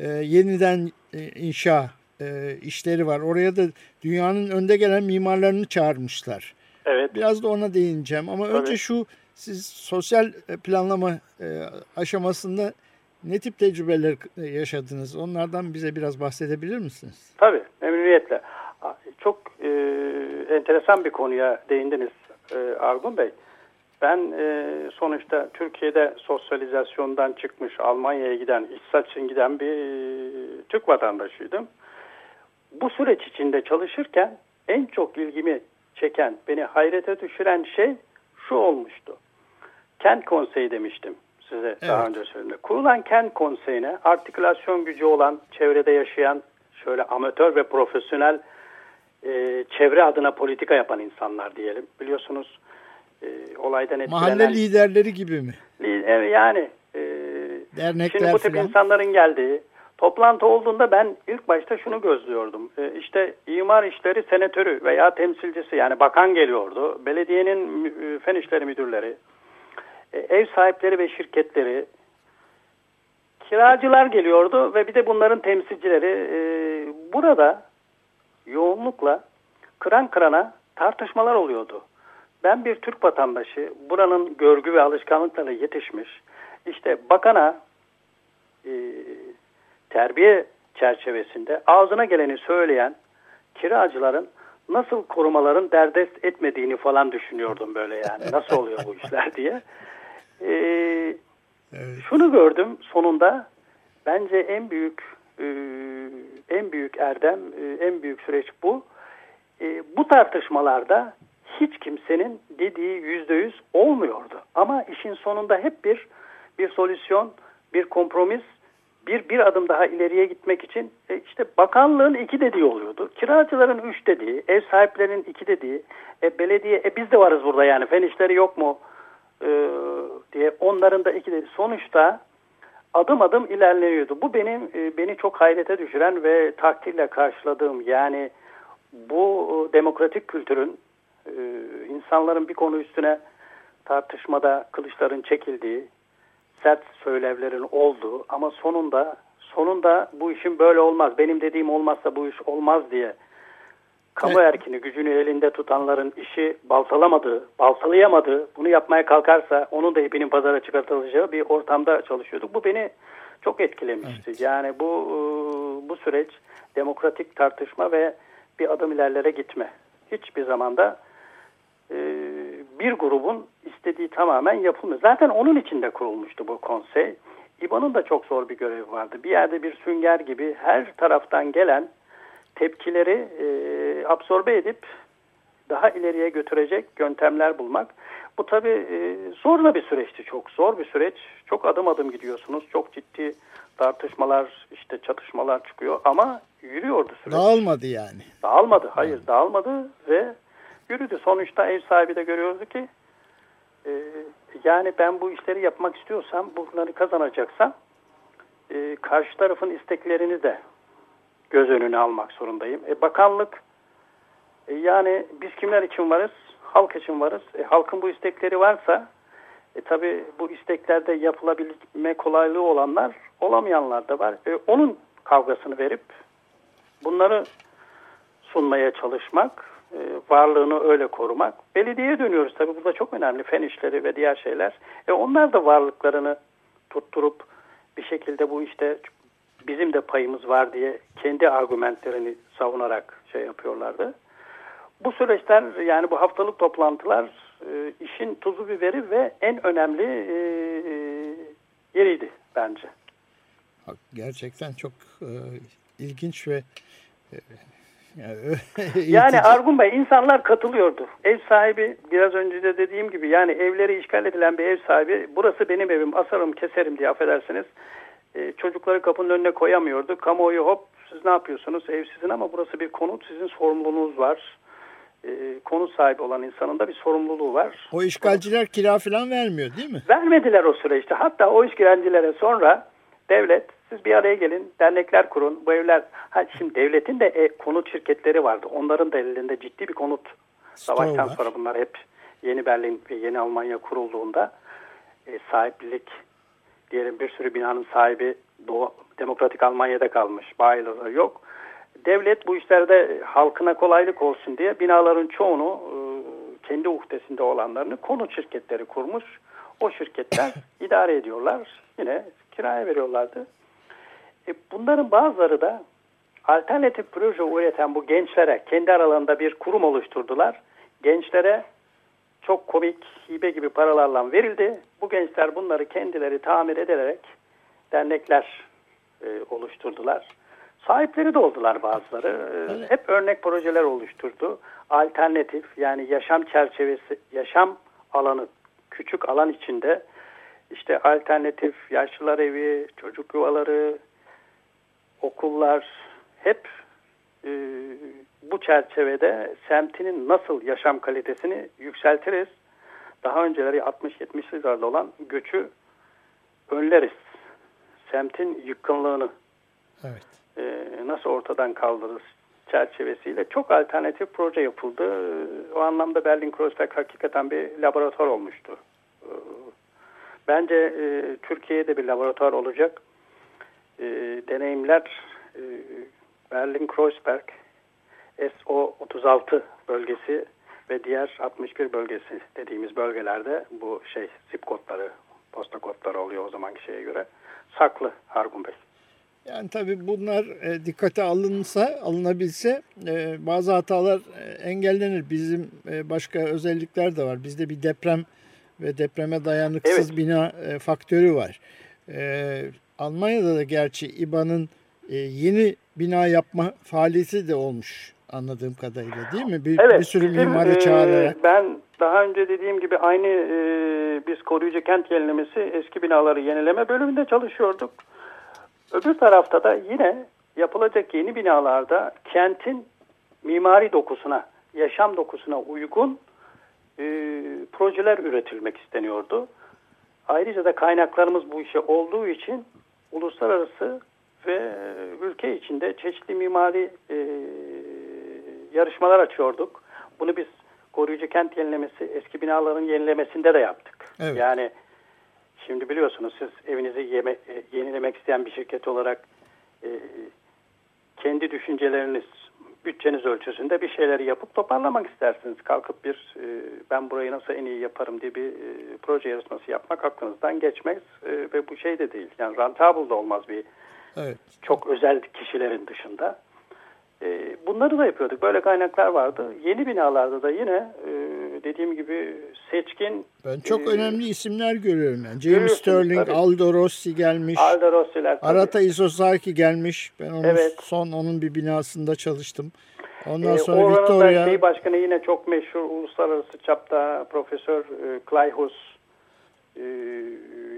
e, yeniden e, inşa e, işleri var. Oraya da dünyanın önde gelen mimarlarını çağırmışlar. Evet. Biraz da ona değineceğim ama Tabii. önce şu siz sosyal planlama e, aşamasında ne tip tecrübeler e, yaşadınız? Onlardan bize biraz bahsedebilir misiniz? Tabii, memnuniyetle. Çok e, enteresan bir konuya değindiniz e, Argun Bey. Ben e, sonuçta Türkiye'de sosyalizasyondan çıkmış, Almanya'ya giden, ihsas için giden bir e, Türk vatandaşıydım. Bu süreç içinde çalışırken en çok ilgimi çeken, beni hayrete düşüren şey şu olmuştu. Kent konseyi demiştim size daha Evet. önce söyledim. Kurulan kent konseyine artikülasyon gücü olan, çevrede yaşayan, şöyle amatör ve profesyonel e, çevre adına politika yapan insanlar diyelim. Biliyorsunuz e, olaydan etkilenen... Mahalle liderleri gibi mi? Evet, yani e, Dernekler şimdi bu tip falan. insanların geldiği toplantı olduğunda ben ilk başta şunu gözlüyordum. E, işte imar işleri senatörü veya temsilcisi yani bakan geliyordu. Belediyenin e, fen işleri müdürleri, e, ev sahipleri ve şirketleri, kiracılar geliyordu ve bir de bunların temsilcileri. E, burada yoğunlukla kıran kırana tartışmalar oluyordu. Ben bir Türk vatandaşı buranın görgü ve alışkanlıklarına yetişmiş. İşte bakana e, terbiye çerçevesinde ağzına geleni söyleyen kiracıların nasıl korumaların derdest etmediğini falan düşünüyordum böyle yani. [laughs] Nasıl oluyor bu işler diye. E, Evet. şunu gördüm sonunda bence en büyük e, en büyük erdem e, en büyük süreç bu. E, bu tartışmalarda hiç kimsenin dediği yüzde yüz olmuyordu. Ama işin sonunda hep bir bir solüsyon, bir kompromis, bir bir adım daha ileriye gitmek için e, işte bakanlığın iki dediği oluyordu. Kiracıların üç dediği, ev sahiplerinin iki dediği, e, belediye e, biz de varız burada yani fen işleri yok mu e, diye onların da iki dediği. Sonuçta adım adım ilerleniyordu. Bu benim e, beni çok hayrete düşüren ve takdirle karşıladığım yani bu e, demokratik kültürün e, insanların bir konu üstüne tartışmada kılıçların çekildiği, sert söylevlerin olduğu ama sonunda sonunda bu işin böyle olmaz, benim dediğim olmazsa bu iş olmaz diye kamu Evet. erkini gücünü elinde tutanların işi baltalamadığı, baltalayamadığı, bunu yapmaya kalkarsa onun da ipinin pazara çıkartılacağı bir ortamda çalışıyorduk. Bu beni çok etkilemişti. Yani bu bu süreç demokratik tartışma ve bir adım ilerlere gitme. Hiçbir zamanda bir grubun istediği tamamen yapılmıyor. Zaten onun için de kurulmuştu bu konsey. İBAN'ın da çok zor bir görevi vardı. Bir yerde bir sünger gibi her taraftan gelen tepkileri e, absorbe edip daha ileriye götürecek yöntemler bulmak. Bu tabii e, zor da bir süreçti çok zor bir süreç. Çok adım adım gidiyorsunuz. Çok ciddi tartışmalar işte çatışmalar çıkıyor ama yürüyordu süreç. Dağılmadı yani. Dağılmadı. Hayır dağılmadı ve yürüdü. Sonuçta ev sahibi de görüyordu ki e, yani ben bu işleri yapmak istiyorsam bunları kazanacaksam e, karşı tarafın isteklerini de göz önüne almak zorundayım. E, bakanlık e, yani biz kimler için varız? Halk için varız. E, halkın bu istekleri varsa e, tabi bu isteklerde yapılabilme kolaylığı olanlar olamayanlar da var. E, onun kavgasını verip bunları sunmaya çalışmak, e, varlığını öyle korumak. Belediyeye dönüyoruz tabii burada çok önemli fen işleri ve diğer şeyler. E onlar da varlıklarını tutturup bir şekilde bu işte bizim de payımız var diye kendi argümentlerini savunarak şey yapıyorlardı. Bu süreçler yani bu haftalık toplantılar e, işin tuzu biberi ve en önemli e, yeriydi bence. Gerçekten çok ilginç ve yani, [laughs] Yani Argun Bey insanlar katılıyordu. Ev sahibi biraz önce de dediğim gibi yani evleri işgal edilen bir ev sahibi burası benim evim asarım keserim diye affedersiniz. e, çocukları kapının önüne koyamıyordu. Kamuoyu hop siz ne yapıyorsunuz? Ev sizin ama burası bir konut sizin sorumluluğunuz var. E, konut sahibi olan insanın da bir sorumluluğu var. O işgalciler kira falan vermiyor değil mi? Vermediler o süreçte. Hatta o işgalcilere sonra devlet siz bir araya gelin, dernekler kurun. Bu evler, ha şimdi devletin de e, konut şirketleri vardı. Onların da ellerinde ciddi bir konut. Savaştan sonra bunlar hep Yeni Berlin ve Yeni Almanya kurulduğunda e, sahiplilik diyelim bir sürü binanın sahibi Doğu, Demokratik Almanya'da kalmış. Bayileri yok. Devlet bu işlerde halkına kolaylık olsun diye binaların çoğunu e, kendi uhdesinde olanlarını konut şirketleri kurmuş. O şirketler [laughs] idare ediyorlar. Yine kiraya veriyorlardı. E, bunların bazıları da alternatif proje üreten bu gençlere kendi aralarında bir kurum oluşturdular. Gençlere çok komik hibe gibi paralarla verildi. Bu gençler bunları kendileri tamir ederek dernekler e, oluşturdular. Sahipleri de oldular bazıları. E, hep örnek projeler oluşturdu. Alternatif yani yaşam çerçevesi, yaşam alanı, küçük alan içinde işte alternatif yaşlılar evi, çocuk yuvaları, okullar hep e, bu çerçevede semtinin nasıl yaşam kalitesini yükseltiriz. Daha önceleri 60-70 yıllarda olan göçü önleriz. Semtin yıkkınlığını evet. e, nasıl ortadan kaldırırız çerçevesiyle çok alternatif proje yapıldı. O anlamda Berlin Kreuzberg hakikaten bir laboratuvar olmuştu. E, bence e, Türkiye'de bir laboratuvar olacak. E, deneyimler e, Berlin Kreuzberg SO36 bölgesi ve diğer 61 bölgesi dediğimiz bölgelerde bu şey zip kodları, posta kodları oluyor o zamanki şeye göre. Saklı Hargun Bey. Yani tabii bunlar e, dikkate alınsa, alınabilse e, bazı hatalar e, engellenir. Bizim e, başka özellikler de var. Bizde bir deprem ve depreme dayanıksız evet. bina e, faktörü var. E, Almanya'da da gerçi İBA'nın e, yeni bina yapma faaliyeti de olmuş anladığım kadarıyla değil mi? Bir, evet, bir sürü mimarı e, çağırarak. Ben daha önce dediğim gibi aynı e, biz koruyucu kent yenilemesi eski binaları yenileme bölümünde çalışıyorduk. Öbür tarafta da yine yapılacak yeni binalarda kentin mimari dokusuna, yaşam dokusuna uygun e, projeler üretilmek isteniyordu. Ayrıca da kaynaklarımız bu işe olduğu için uluslararası ve ülke içinde çeşitli mimari e, yarışmalar açıyorduk. Bunu biz koruyucu kent yenilemesi, eski binaların yenilemesinde de yaptık. Evet. Yani şimdi biliyorsunuz siz evinizi yeme, e, yenilemek isteyen bir şirket olarak e, kendi düşünceleriniz, bütçeniz ölçüsünde bir şeyleri yapıp toparlamak istersiniz. Kalkıp bir e, ben burayı nasıl en iyi yaparım diye bir e, proje yarışması yapmak aklınızdan geçmez e, ve bu şey de değil. Yani rentable da olmaz bir evet. çok özel kişilerin dışında. E, bunları da yapıyorduk. Böyle kaynaklar vardı. Yeni binalarda da yine e, dediğim gibi seçkin... Ben çok e, önemli isimler görüyorum. Yani. James Sterling, tabii. Aldo Rossi gelmiş. Aldo Rossi'ler. Arata Isozaki gelmiş. Ben onun evet. son onun bir binasında çalıştım. Ondan e, sonra Oranın Victoria... şey başkanı yine çok meşhur uluslararası çapta Profesör e, Klayhus. E,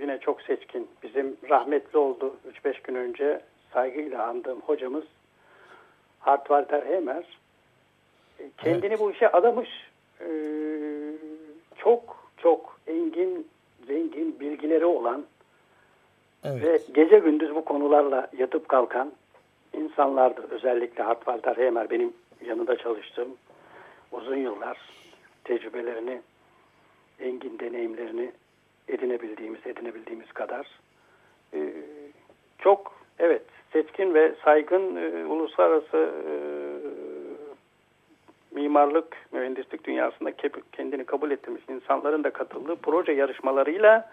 yine çok seçkin. Bizim rahmetli oldu 3-5 gün önce saygıyla andığım hocamız Hartwalter Hemer e, kendini evet. bu işe adamış. E, çok çok engin, zengin bilgileri olan evet. ve gece gündüz bu konularla yatıp kalkan insanlardı. Özellikle Hartwalter Hemer benim yanında çalıştığım uzun yıllar tecrübelerini, engin deneyimlerini edinebildiğimiz, edinebildiğimiz kadar e, çok evet seçkin ve saygın e, uluslararası e, mimarlık, mühendislik dünyasında kendini kabul ettirmiş insanların da katıldığı proje yarışmalarıyla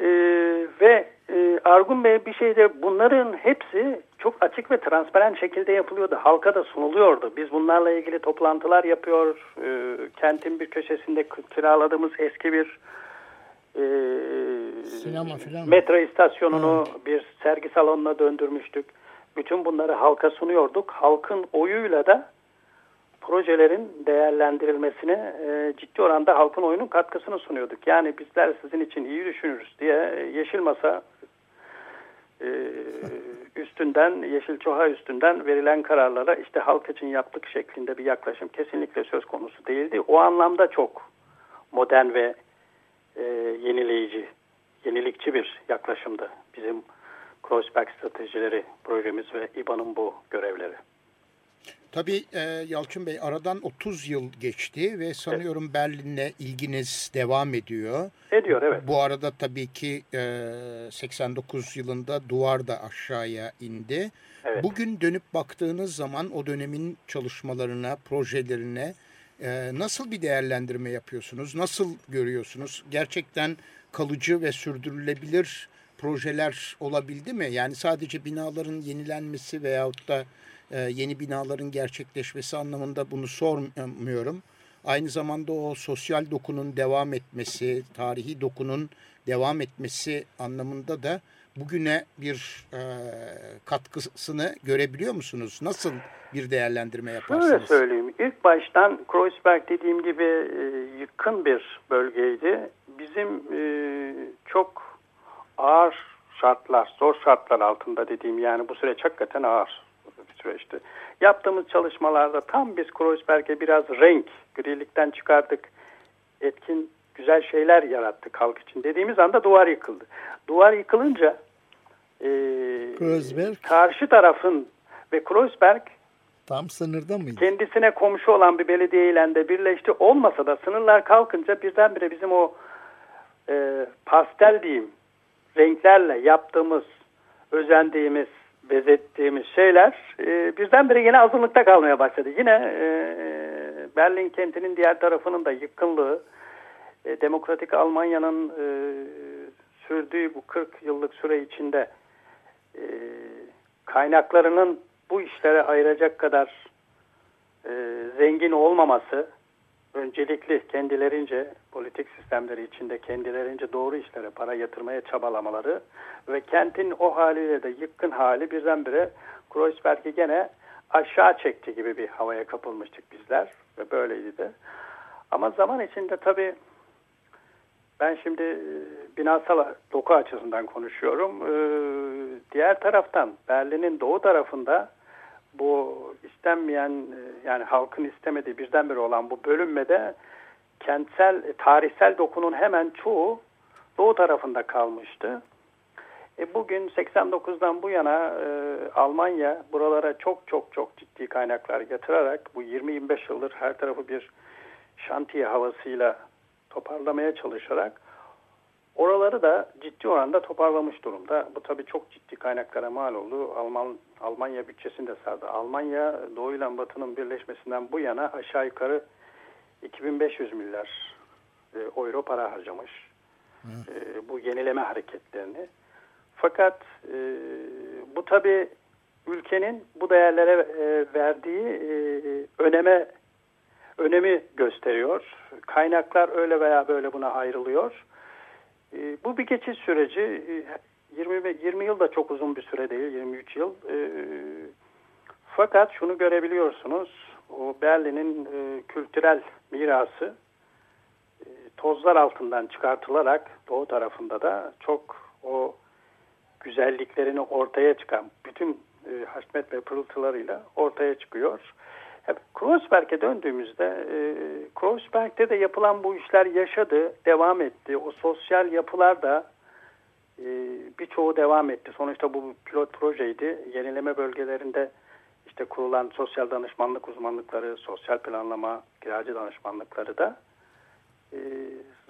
e, ve e, Argun Bey bir şeyde bunların hepsi çok açık ve transparan şekilde yapılıyordu. Halka da sunuluyordu. Biz bunlarla ilgili toplantılar yapıyor. E, kentin bir köşesinde kiraladığımız eski bir e, Sinema falan metro istasyonunu evet. bir sergi salonuna döndürmüştük. Bütün bunları halka sunuyorduk. Halkın oyuyla da projelerin değerlendirilmesine e, ciddi oranda halkın oyunun katkısını sunuyorduk. Yani bizler sizin için iyi düşünürüz diye Yeşil Masa e, [laughs] üstünden, Yeşil Çoha üstünden verilen kararlara işte halk için yaptık şeklinde bir yaklaşım kesinlikle söz konusu değildi. O anlamda çok modern ve e, yenileyici, yenilikçi bir yaklaşımdı bizim Kreuzberg stratejileri projemiz ve İBA'nın bu görevleri. Tabii e, Yalçın Bey aradan 30 yıl geçti ve sanıyorum evet. Berlin'le ilginiz devam ediyor. Ediyor evet. Bu arada tabii ki e, 89 yılında duvar da aşağıya indi. Evet. Bugün dönüp baktığınız zaman o dönemin çalışmalarına, projelerine e, nasıl bir değerlendirme yapıyorsunuz? Nasıl görüyorsunuz? Gerçekten kalıcı ve sürdürülebilir projeler olabildi mi? Yani sadece binaların yenilenmesi veyahut da e, yeni binaların gerçekleşmesi anlamında bunu sormuyorum. Aynı zamanda o sosyal dokunun devam etmesi, tarihi dokunun devam etmesi anlamında da bugüne bir e, katkısını görebiliyor musunuz? Nasıl bir değerlendirme yaparsınız? Şöyle söyleyeyim. İlk baştan Kreuzberg dediğim gibi e, yakın bir bölgeydi. Bizim e, çok ağır şartlar, zor şartlar altında dediğim yani bu süreç hakikaten ağır süreçti. Yaptığımız çalışmalarda tam biz Kreuzberg'e biraz renk, grilikten çıkardık. Etkin, güzel şeyler yarattık halk için. Dediğimiz anda duvar yıkıldı. Duvar yıkılınca e, Kreuzberg. karşı tarafın ve Kreuzberg Tam sınırda mıydı? Kendisine komşu olan bir belediyeyle de birleşti. Olmasa da sınırlar kalkınca birdenbire bizim o e, pastel diyeyim renklerle yaptığımız, özendiğimiz, bezettiğimiz şeyler e, birdenbire yine azınlıkta kalmaya başladı. Yine e, Berlin kentinin diğer tarafının da yıkınlığı, e, Demokratik Almanya'nın e, sürdüğü bu 40 yıllık süre içinde e, kaynaklarının bu işlere ayıracak kadar e, zengin olmaması, öncelikli kendilerince politik sistemleri içinde kendilerince doğru işlere para yatırmaya çabalamaları ve kentin o haliyle de yıkkın hali birdenbire Kreuzberg'i gene aşağı çekti gibi bir havaya kapılmıştık bizler ve böyleydi de. Ama zaman içinde tabii ben şimdi e, binasal doku açısından konuşuyorum. E, diğer taraftan Berlin'in doğu tarafında bu istenmeyen e, yani halkın istemediği birdenbire olan bu bölünmede kentsel tarihsel dokunun hemen çoğu doğu tarafında kalmıştı. E bugün 89'dan bu yana e, Almanya buralara çok çok çok ciddi kaynaklar yatırarak bu 20-25 yıldır her tarafı bir şantiye havasıyla toparlamaya çalışarak oraları da ciddi oranda toparlamış durumda. Bu tabii çok ciddi kaynaklara mal oldu. Alman Almanya bütçesinde sardı. Almanya Doğu ile Batı'nın birleşmesinden bu yana aşağı yukarı 2500 milyar e, euro para harcamış. E, bu yenileme hareketlerini. Fakat e, bu tabi ülkenin bu değerlere e, verdiği e, öneme önemi gösteriyor. Kaynaklar öyle veya böyle buna ayrılıyor. E, bu bir geçiş süreci. E, 20 20 yıl da çok uzun bir süre değil, 23 yıl. E, fakat şunu görebiliyorsunuz. O Berlin'in e, kültürel mirası e, tozlar altından çıkartılarak doğu tarafında da çok o güzelliklerini ortaya çıkan bütün e, haşmet ve pırıltılarıyla ortaya çıkıyor. Kreuzberg'e döndüğümüzde e, Kreuzberg'de de yapılan bu işler yaşadı, devam etti. O sosyal yapılar da e, birçoğu devam etti. Sonuçta bu pilot projeydi. Yenileme bölgelerinde işte kurulan sosyal danışmanlık uzmanlıkları, sosyal planlama, kiracı danışmanlıkları da e,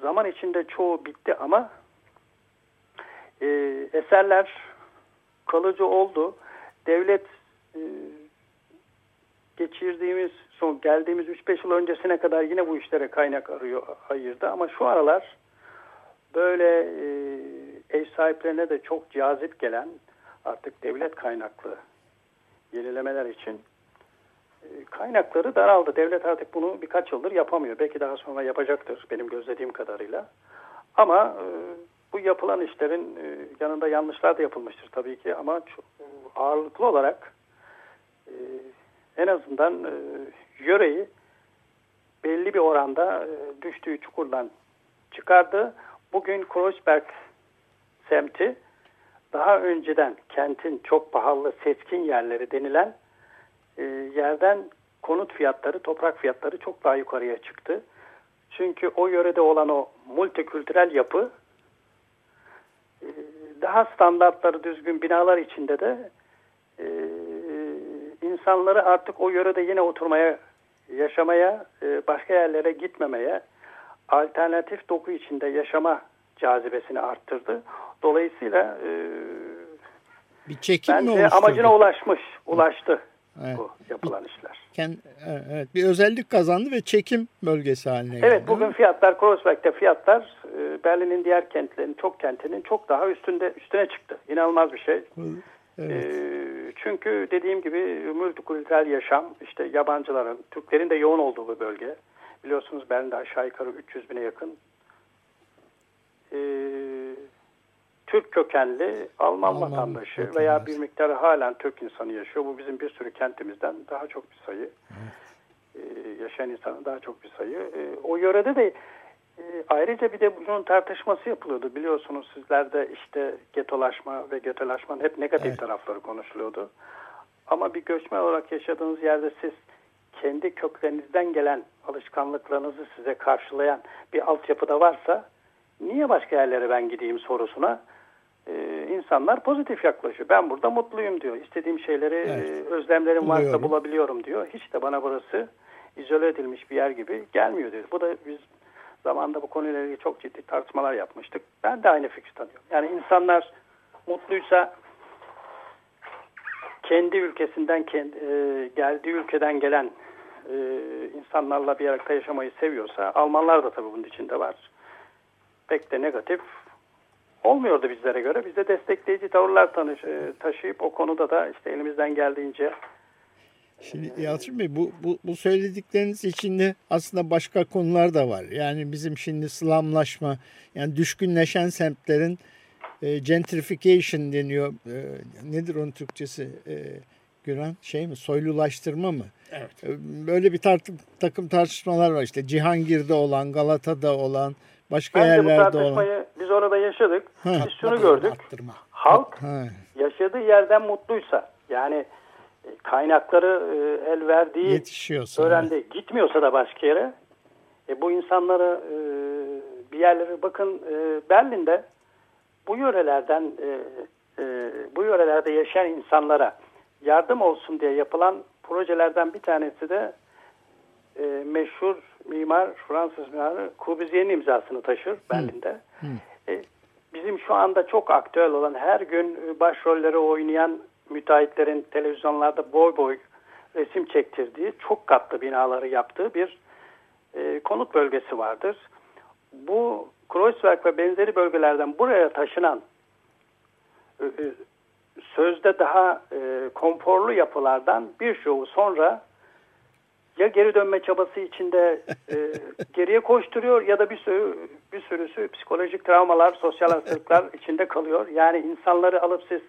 zaman içinde çoğu bitti ama e, eserler kalıcı oldu. Devlet e, geçirdiğimiz son geldiğimiz 3-5 yıl öncesine kadar yine bu işlere kaynak arıyor ayırdı ama şu aralar böyle e, ev sahiplerine de çok cazip gelen artık devlet kaynaklı yenilemeler için e, kaynakları daraldı. Devlet artık bunu birkaç yıldır yapamıyor. Belki daha sonra yapacaktır benim gözlediğim kadarıyla. Ama e, bu yapılan işlerin e, yanında yanlışlar da yapılmıştır tabii ki ama çok ağırlıklı olarak en azından yöreyi belli bir oranda düştüğü çukurdan çıkardı. Bugün Kreuzberg semti daha önceden kentin çok pahalı seçkin yerleri denilen e, yerden konut fiyatları, toprak fiyatları çok daha yukarıya çıktı. Çünkü o yörede olan o multikültürel yapı e, daha standartları düzgün binalar içinde de e, insanları artık o yörede yine oturmaya, yaşamaya, e, başka yerlere gitmemeye, alternatif doku içinde yaşama cazibesini arttırdı. Dolayısıyla e, bir çekim mi bence oluşturdu? amacına ulaşmış, ulaştı Evet. bu yapılan işler. Kend- evet, bir özellik kazandı ve çekim bölgesi haline geldi. Evet bugün fiyatlar Kreuzberg'de fiyatlar e, Berlin'in diğer kentlerin çok kentinin çok daha üstünde üstüne çıktı. İnanılmaz bir şey. Evet. E, çünkü dediğim gibi multikültürel yaşam işte yabancıların, Türklerin de yoğun olduğu bir bölge. Biliyorsunuz Berlin'de aşağı yukarı 300 bine yakın e, Türk kökenli Alman, Alman vatandaşı vatandaşı. veya bir miktarı halen Türk insanı yaşıyor. Bu bizim bir sürü kentimizden daha çok bir sayı. E, yaşayan insanın daha çok bir sayı. E, o yörede de ayrıca bir de bunun tartışması yapılıyordu. Biliyorsunuz sizlerde işte getolaşma ve getolaşmanın hep negatif Evet. tarafları konuşuluyordu. Ama bir göçmen olarak yaşadığınız yerde siz kendi köklerinizden gelen alışkanlıklarınızı size karşılayan bir altyapıda varsa niye başka yerlere ben gideyim sorusuna e, insanlar pozitif yaklaşıyor. Ben burada mutluyum diyor. İstediğim şeyleri Evet. e, özlemlerim varsa bulabiliyorum diyor. Hiç de bana burası izole edilmiş bir yer gibi gelmiyor diyor. Bu da biz zamanda bu konuyla ilgili çok ciddi tartışmalar yapmıştık. Ben de aynı fikri tanıyorum. Yani insanlar mutluysa kendi ülkesinden kendi, e, geldiği ülkeden gelen e, insanlarla bir arada yaşamayı seviyorsa Almanlar da tabii bunun içinde var. Pek de negatif olmuyordu bizlere göre. Biz de destekleyici tavırlar e, taşıyıp o konuda da işte elimizden geldiğince Şimdi Yalçın Bey bu, bu, bu söyledikleriniz içinde aslında başka konular da var. Yani bizim şimdi slamlaşma yani düşkünleşen semtlerin e, gentrification deniyor. E, nedir onun Türkçesi e, Güran? Şey mi? Soylulaştırma mı? Evet. E, Böyle bir tartım, takım tartışmalar var işte Cihangir'de olan, Galata'da olan, başka Bence yerlerde olan. tartışmayı biz orada yaşadık. Ha. Biz şunu gördük. Arttırma. Halk Ha, yaşadığı yerden mutluysa yani kaynakları e, el verdiği yetişiyorsa. öğrendi gitmiyorsa da başka yere e, bu insanları e, bir yerlere bakın e, Berlin'de bu yörelerden e, e, bu yörelerde yaşayan insanlara yardım olsun diye yapılan projelerden bir tanesi de e, meşhur mimar Fransız mimarı Corbusier'in imzasını taşır Berlin'de. E, bizim şu anda çok aktüel olan her gün e, başrolleri oynayan müteahhitlerin televizyonlarda boy boy resim çektirdiği çok katlı binaları yaptığı bir e, konut bölgesi vardır. Bu Kreuzberg ve benzeri bölgelerden buraya taşınan e, e, sözde daha e, konforlu yapılardan birçoğu sonra ya geri dönme çabası içinde e, [laughs] geriye koşturuyor ya da bir sürü bir sürüsü psikolojik travmalar, sosyal hastalıklar içinde kalıyor. Yani insanları alıp siz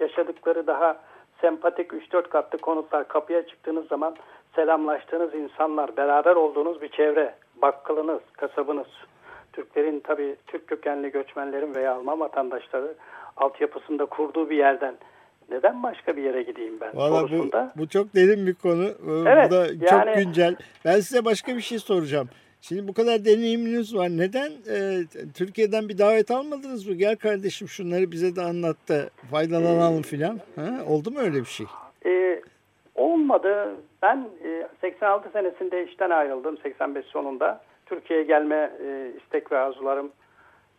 yaşadıkları daha sempatik 3-4 katlı konutlar kapıya çıktığınız zaman selamlaştığınız insanlar, beraber olduğunuz bir çevre, bakkalınız, kasabınız, Türklerin tabii Türk kökenli göçmenlerin veya Alman vatandaşları altyapısında kurduğu bir yerden neden başka bir yere gideyim ben Valla bu, sorusunda. bu çok derin bir konu. Evet, bu da yani- çok güncel. Ben size başka bir şey soracağım. Şimdi bu kadar deneyiminiz var. Neden e, Türkiye'den bir davet almadınız mı? Gel kardeşim şunları bize de anlat da faydalanalım filan. Ha? Oldu mu öyle bir şey? Ee, olmadı. Ben e, 86 senesinde işten ayrıldım 85 sonunda. Türkiye'ye gelme e, istek ve arzularım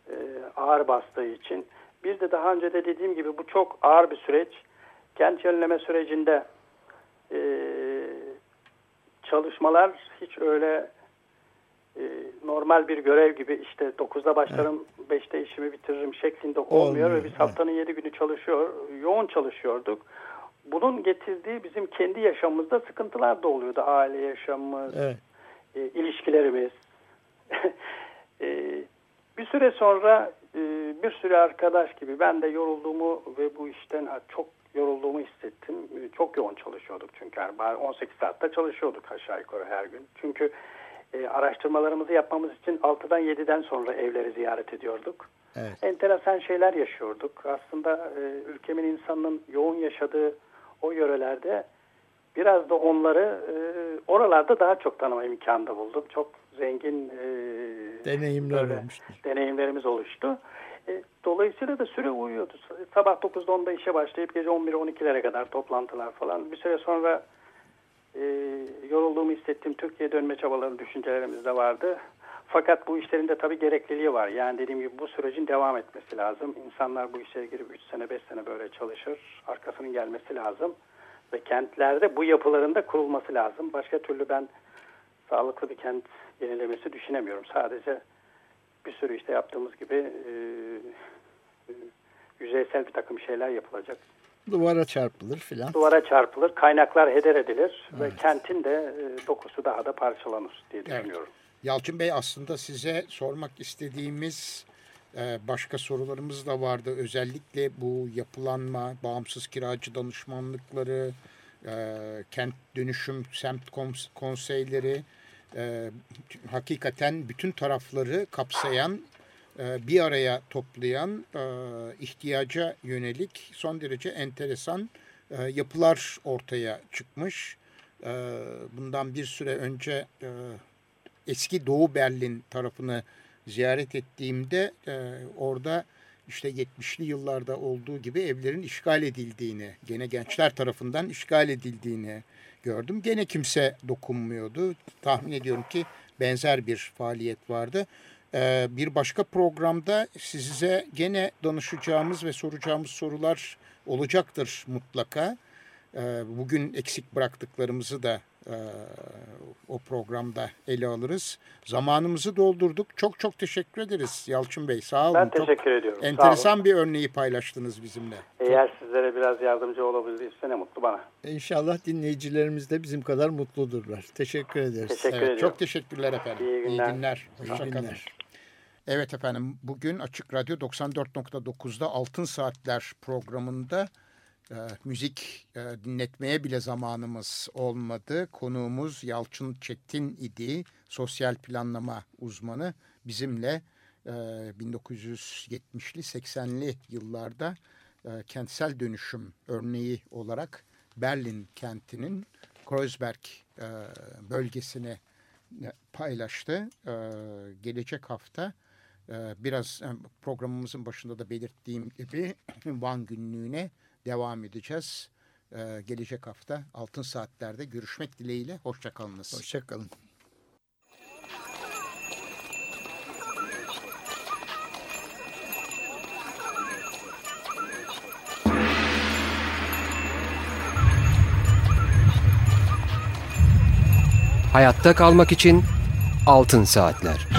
e, ağır bastığı için. Bir de daha önce de dediğim gibi bu çok ağır bir süreç. Kent yönleme sürecinde e, çalışmalar hiç öyle e, normal bir görev gibi işte 9'da başlarım 5'te işimi bitiririm şeklinde olmuyor, Olmuyor, ve biz evet. haftanın 7 günü çalışıyor, yoğun çalışıyorduk. Bunun getirdiği bizim kendi yaşamımızda sıkıntılar da oluyordu. Aile yaşamımız, Evet. e, ilişkilerimiz. [laughs] E, bir süre sonra e, bir sürü arkadaş gibi ben de yorulduğumu ve bu işten çok yorulduğumu hissettim. E, Çok yoğun çalışıyorduk çünkü yani bari 18 saatte çalışıyorduk aşağı yukarı her gün. Çünkü e, araştırmalarımızı yapmamız için 6'dan 7'den sonra evleri ziyaret ediyorduk. Evet. Enteresan şeyler yaşıyorduk. Aslında e, ülkemin insanının yoğun yaşadığı o yörelerde biraz da onları e, oralarda daha çok tanıma imkanı buldum. Çok zengin e, deneyimler böyle olmuştur. Deneyimlerimiz oluştu. E, dolayısıyla da süre uyuyordu. Sabah 9'da 10'da işe başlayıp gece 11-12'lere kadar toplantılar falan. Bir süre sonra e, yorulduğumu hissettiğim Türkiye'ye dönme çabaları düşüncelerimiz de vardı. Fakat bu işlerin de tabii gerekliliği var. Yani dediğim gibi bu sürecin devam etmesi lazım. İnsanlar bu işlere girip 3 sene 5 sene böyle çalışır. Arkasının gelmesi lazım. Ve kentlerde bu yapıların da kurulması lazım. Başka türlü ben sağlıklı bir kent yenilemesi düşünemiyorum. Sadece bir sürü işte yaptığımız gibi e, e, yüzeysel bir takım şeyler yapılacak. Duvara çarpılır filan. Duvara çarpılır, kaynaklar heder edilir evet. ve kentin de e, dokusu daha da parçalanır diye düşünüyorum. Evet. Yalçın Bey aslında size sormak istediğimiz e, başka sorularımız da vardı. Özellikle bu yapılanma, bağımsız kiracı danışmanlıkları, e, kent dönüşüm, semt konseyleri, e, hakikaten bütün tarafları kapsayan, bir araya toplayan, ihtiyaca yönelik son derece enteresan yapılar ortaya çıkmış. Bundan bir süre önce eski Doğu Berlin tarafını ziyaret ettiğimde e, orada işte 70'li yıllarda olduğu gibi evlerin işgal edildiğini, gene gençler tarafından işgal edildiğini gördüm. Gene kimse dokunmuyordu. Tahmin ediyorum ki benzer bir faaliyet vardı. Ee, bir başka programda size gene danışacağımız ve soracağımız sorular olacaktır mutlaka. Ee, bugün eksik bıraktıklarımızı da e, o programda ele alırız. Zamanımızı doldurduk. Çok çok teşekkür ederiz Yalçın Bey. Sağ olun. Ben teşekkür çok ediyorum. Enteresan bir örneği paylaştınız bizimle. Eğer çok... sizlere biraz yardımcı olabildiyse ne mutlu bana. İnşallah dinleyicilerimiz de bizim kadar mutludurlar. Teşekkür ederiz. Teşekkür evet, ediyorum. Çok teşekkürler efendim. İyi günler. İyi günler. Hoşçakalın. Evet efendim bugün Açık Radyo 94.9'da Altın Saatler programında e, müzik e, dinletmeye bile zamanımız olmadı. Konuğumuz Yalçın Çetin idi. Sosyal planlama uzmanı bizimle e, 1970'li 80'li yıllarda e, kentsel dönüşüm örneği olarak Berlin kentinin Kreuzberg e, bölgesini e, paylaştı. E, gelecek hafta biraz e, programımızın başında da belirttiğim gibi [clears throat] Van günlüğüne devam edeceğiz. Ee, gelecek hafta Altın Saatler'de görüşmek dileğiyle. Hoşçakalınız. Hoşçakalın. Hayatta kalmak için Altın Saatler.